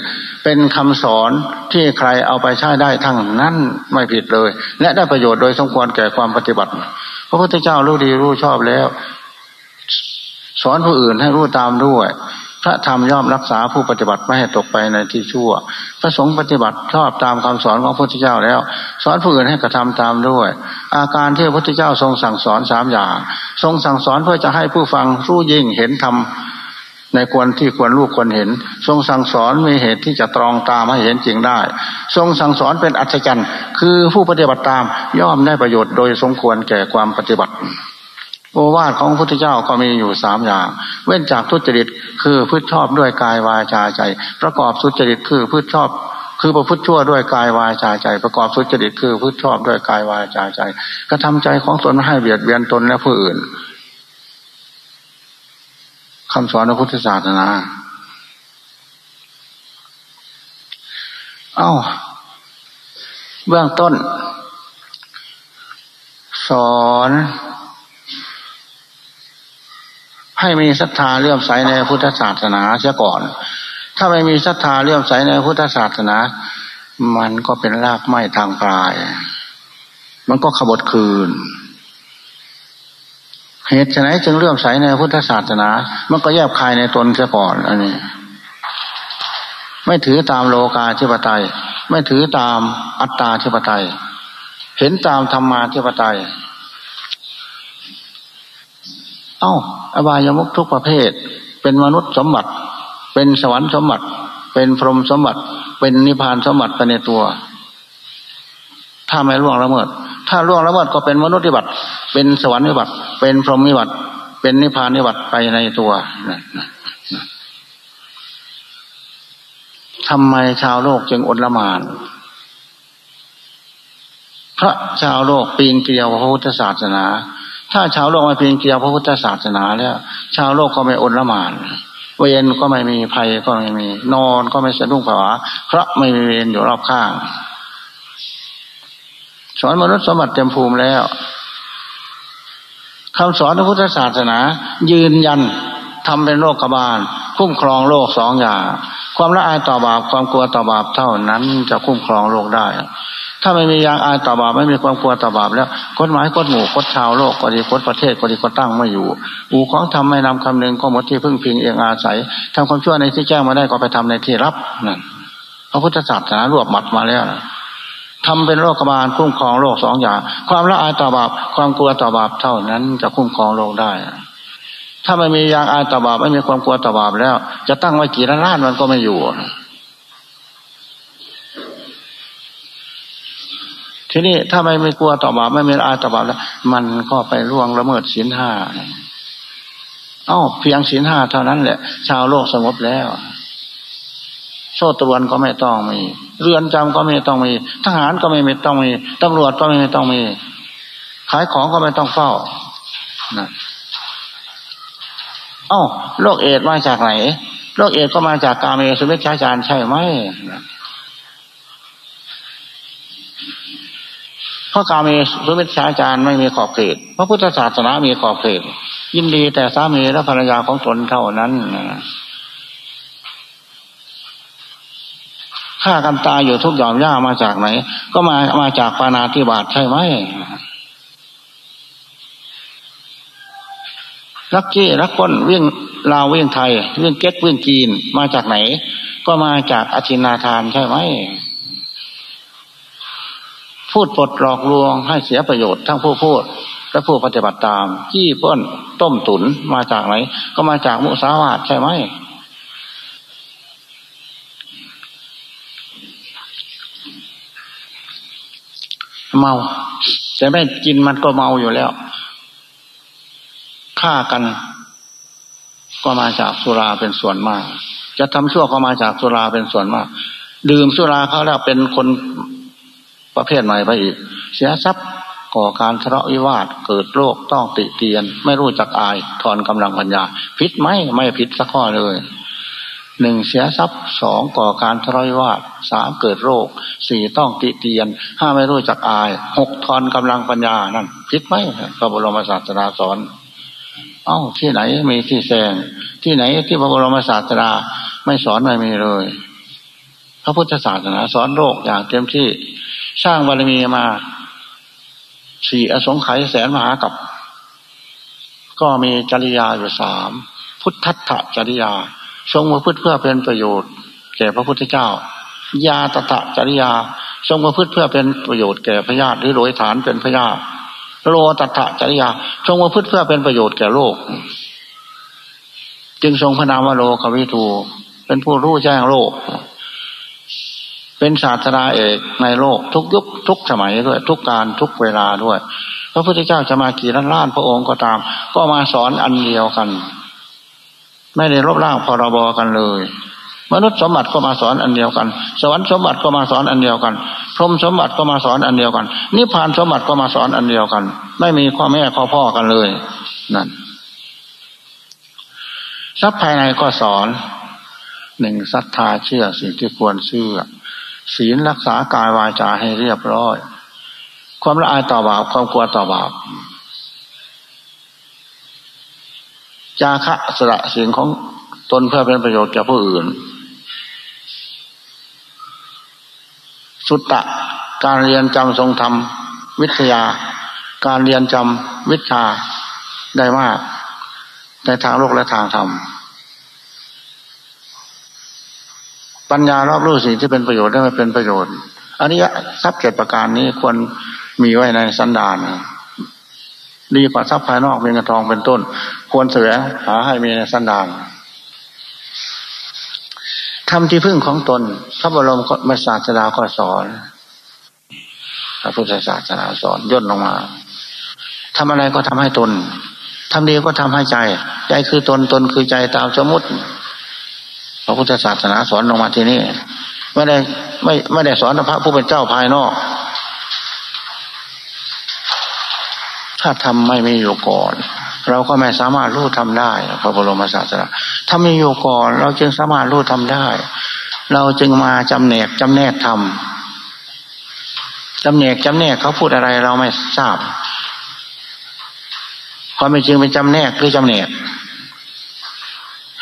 เป็นคำสอนที่ใครเอาไปใช้ได้ทั้งนั้นไม่ผิดเลย และได้ประโยชน์โดยสมควรแก่ความปฏิบัติ พระพุทธเจ้ารู้ดีรู้ชอบแล้ว สอนผู้อื่นให้รู้ตามด้วย พระธรรมย่อมรักษาผู้ปฏิบัติไม่ให้ตกไปในที่ชั่ว พระสงฆ์ปฏิบัติชอบตามคำสอนของพระพุทธเจ้าแล้ว สอนผู้อื่นให้กระทำตามด้วย อาการที่พระพุทธเจ้าทรงสั่งสอนสามอย่าง ทรงสั่งสอนเพื่อจะให้ผู้ฟังรู้ยิ่งเห็นธรรมในควรที่ควรรู้ควรเห็น ทรงสั่งสอนมีเหตุที่จะตรองตามให้เห็นจริงได้ ทรงสั่งสอนเป็นอัศจรรย์ คือผู้ปฏิบัติตามย่อมได้ประโยชน์โดยสมควรแก่ความปฏิบัติ โอวาทของพระพุทธเจ้าก็มีอยู่สามอย่าง เว้นจากทุจริตคือพืชชอบด้วยกายวาจาใจ ประกอบสุจริตคือพืชชอบคือประพฤติชั่วด้วยกายวาจาใจ ประกอบสุจริตคือพืชชอบด้วยกายวาจาใจกระทำใจของตนให้เบียดเบียนตนและผู้อื่นคำสอนพระพุทธศาสนาเอา้า เบื้องต้น สอน ให้มีศรัทธาเลื่อมใสในพุทธศาสนาเสียก่อน ถ้าไม่มีศรัทธาเลื่อมใสในพุทธศาสนา มันก็เป็นรากไม้ทางปลาย มันก็ขบฏคืน เหตุไหนจึงเลื่อมใสในพุทธศาสนา มันก็แยบคายในตนเสียก่อนอันนี้ ไม่ถือตามโลกาธิปไตย ไม่ถือตามอัตตาธิปไตย เห็นตามธรรมาธิปไตย เอ้าอบายมุกทุกประเภท เป็นมนุษย์สมบัติ เป็นสวรรค์สมบัติ เป็นพรหมสมบัติ เป็นนิพพานสมบัติไปในตัว ถ้าไม่ล่วงละเมิด ถ้าล่วงละเมิดก็เป็นมนุษย์นิบัติ เป็นสวรรค์นิบัติ เป็นพรหมนิบัติ เป็นนิพพานนิบัติไปในตัวทำไมชาวโลกจึงอดละมานพระชาวโลกปีนเกลียวพระพุทธศาสนา ถ้าชาวโลกไม่เพียงเกี่ยวพระพุทธศาสนาแล้ว ชาวโลกก็ไม่อดละหมานเวรก็ไม่มีภัยก็ไม่มี นอนก็ไม่สะดุ้งผวาเพราะไม่มีเวรอยู่รอบข้าง สอนมนุษย์สมบัติเต็มภูมิแล้วคำสอนพระพุทธศาสนา ยืนยันทำเป็นโรคกบาลคุ้มครองโลกสองอย่าง ความละอายต่อบาปความกลัวต่อบาปเท่านั้นจะคุ้มครองโลกได้ ถ้าไม่มียางอายต่อบาปไม่มีความกลัวต่อบาปแล้วกฎหมายกฎหมู่กฎชาวโลกก็ดีกฎประเทศก็ดีก็ตั้งไม่อยู่อูของทำไม่นำคำนึงก็หมดที่พึ่งพิงเองอาศัยทำความชั่วในที่แจ้งมาได้ก็ไปทำในที่รับนั่นพระพุทธศาสนารวบมัดมาแล้วนะทำเป็นโรคบาลคุ้มครองโลกสองอย่าง ความละอายต่อบาปความกลัวต่อบาปเท่านั้นจะคุ้มครองโลกได้ ถ้าไม่มียางอายต่อบาปไม่มีความกลัวต่อบาปแล้ว จะตั้งไว้กี่ล้านมันก็ไม่อยู่ ทีนี้ถ้าไม่ไมีกลัวต่อบาปไม่มีอาต่อบาปแล้ว มันก็ไปล่วงละเมิดศีลห้าเอ้าเพียงศีลห้าเท่านั้นแหละ ชาวโลกสงบแล้ว โซ่ตรวนก็ไม่ต้องมี เรือนจำก็ไม่ต้องมี ทหารก็ไม่ไม่ต้องมีตำรวจก็ไม่ต้องมี ขายของก็ไม่ต้องเฝ้านะเอ้าโรคเอดมาจากไหนโรคเอดก็มาจากกาเมสุวิชาจารย์ใช่ไหมเพราะกาเมสุวิชาจารย์ไม่มีขอบเขตพระพุทธศาสนามีขอบเขต ยินดีแต่สามีและภรรยาของตนเท่านั้นฆ่ากันตายอยู่ทุกหย่อมย่ามาจากไหน ก็มามาจากปานาธิบาตใช่ไหมลักกี้ลักก้นวิ่งลาววิ่งไทยวิ่งเก็ตวิ่งจีนมาจากไหน ก็มาจากอธินาทานใช่ไหม พูดปดหลอกลวงให้เสียประโยชน์ทั้งผู้พูดและผู้ปฏิบัติตามขี้เพ้นต้มตุนมาจากไหน ก็มาจากมุสาวาทใช่ไหมเมา แต่ไม่กินมันก็เมาอยู่แล้วฆ่ากัน ก็มาจากสุราเป็นส่วนมาก จะทำชั่วก็มาจากสุราเป็นส่วนมาก ดื่มสุราเขาแล้วเป็นคน ประเภทใหม่ไปอีก เสียทรัพย์ก่อการทะเลาะวิวาทเกิดโรคต้องติเตียน ไม่รู้จักอายทอนกำลังปัญญาผิดไหมไม่ผิดสักข้อเลยหนึ่งเสียทรัพย์สองก่อการทะเลาะวิวาทสามเกิดโรคสี่ต้องติเตียนห้าไม่รู้จักอายหกทอนกำลังปัญญานั่นผิดไหมพระบรมศาสดาสอน เอ้าที่ไหนมีที่แสงที่ไหนที่พระบรมศาสดาไม่สอนไม่มีเลย พระพุทธศาสนาสอนโลกอย่างเต็มที่ สร้างบารมีมาสี่อสงไขยแสนมหากับ ก็มีจริยาอยู่สามพุทธัตถจริยา ทรงมาพืชเพื่อเป็นประโยชน์ แก่พระพุทธเจ้า ยาตตะจริยา ทรงมาพืชเพื่อเป็นประโยชน์แก่พญาติหรือโดยฐานเป็นพญาติโลตตะจริยา ทรงมาพืชเพื่อเป็นประโยชน์แก่โลก จึงทรงพระนามว่าโลกวิทูเป็นผู้รู้แจ้งโลก เป็นศาสนาเอกในโลกทุกยุคทุกสมัยด้วย ทุกการทุกเวลาด้วย พระพุทธเจ้าจะมากี่ล้านล้านพระองค์ก็ตาม ก็มาสอนอันเดียวกัน ไม่ได้รบร่างพรบกันเลย มนุษย์สมบัติก็มาสอนอันเดียวกัน สวรรค์สมบัติก็มาสอนอันเดียวกัน พรหมสมบัติก็มาสอนอันเดียวกัน นิพพานสมบัติก็มาสอนอันเดียวกัน ไม่มีข้อแม่ข้อพ่อกันเลย นั่นทรัพย์ภายในก็สอนหนึ่งศรัทธาเชื่อสิ่งที่ควรเชื่อ ศีลรักษากายวาจาให้เรียบร้อย ความละอายต่อบาปความกลัวต่อบาปจาคะสละเสิ่งของตนเพื่อเป็นประโยชน์แก่ผู้อื่น สุตตะ การเรียนจำทรงธรรม วิทยา การเรียนจำวิชาได้มากในทางโลกและทางธรรม ปัญญารอบรู้สิ่งที่เป็นประโยชน์ได้มาเป็นประโยชน์อันนี้ทรัพย์เจ็ดประการนี้ควรมีไว้ในสันดานดีกว่าทรัพย์ภายนอกเป็นเงินทองเป็นต้น ควรเสวงหาให้มีในสันดานทำที่พึ่งของตนพระบรมมาศาสดาก็สอนพระพุทธศาสนาสอนย่นลงมาทำอะไรก็ทำให้ตนทำดีก็ทำให้ใจ ใจคือตนตนคือใจตามสมมติ พระพุทธศาสนาสอนลงมาที่นี่ไม่ได้ไม่ไม่ได้สอนพระผู้เป็นเจ้าภายนอก ถ้าทำไม่มีอยู่ก่อน เราก็ไม่สามารถรู้ทำได้ พระบรมศาสดาถ้ามีอยู่ก่อน เราจึงสามารถรู้ทำได้ เราจึงมาจำแนกจำแนกทำจำแนกจำแนกเขาพูดอะไรเราไม่ทราบความเป็นจริงเป็นจำแนกหรือจำแนก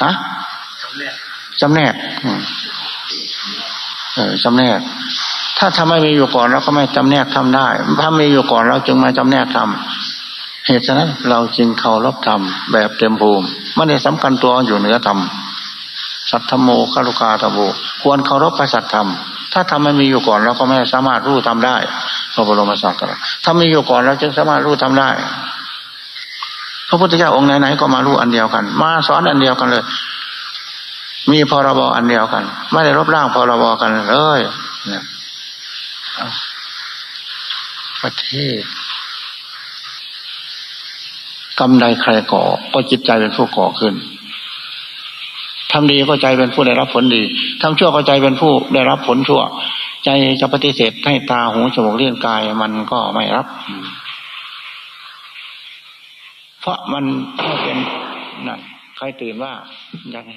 ฮะ จำแนกอืมเออจำแนก ถ้าทำไม่มีอยู่ก่อนเราก็ไม่จำแนกทำได้ ถ้ามีอยู่ก่อนเราจึงมาจำแนกทำเหตุฉะนั้น เราจึงเคารพธรรมแบบเต็มภูมิไม่ได้สำคัญตัวอยู่เหนือธรรมสัทธโมคารุกาตโบควรเคารพพระสัทธรรม ถ้าทำไม่มีอยู่ก่อนเราก็ไม่สามารถรู้ทำได้พระบรมศาสดาถ้ามีอยู่ก่อนเราจึงสามารถรู้ทำได้ พระพุทธเจ้าองค์ไหนๆก็มารู้อันเดียวกัน มาสอนอันเดียวกันเลย มีพรบอันเดียวกัน ไม่ได้รบร่างพรบกันเลยประเทศกรรมใดใครก่อ ก็จิตใจเป็นผู้ก่อขึ้นทำดีก็ใจเป็นผู้ได้รับผลดีทำชั่วก็ใจเป็นผู้ได้รับผลชั่ว ใจจะปฏิเสธให้ตาหูจมูกเลี้ยงกายมันก็ไม่รับ เพราะมันไม่เป็นนั่นใครตื่นว่ายังไง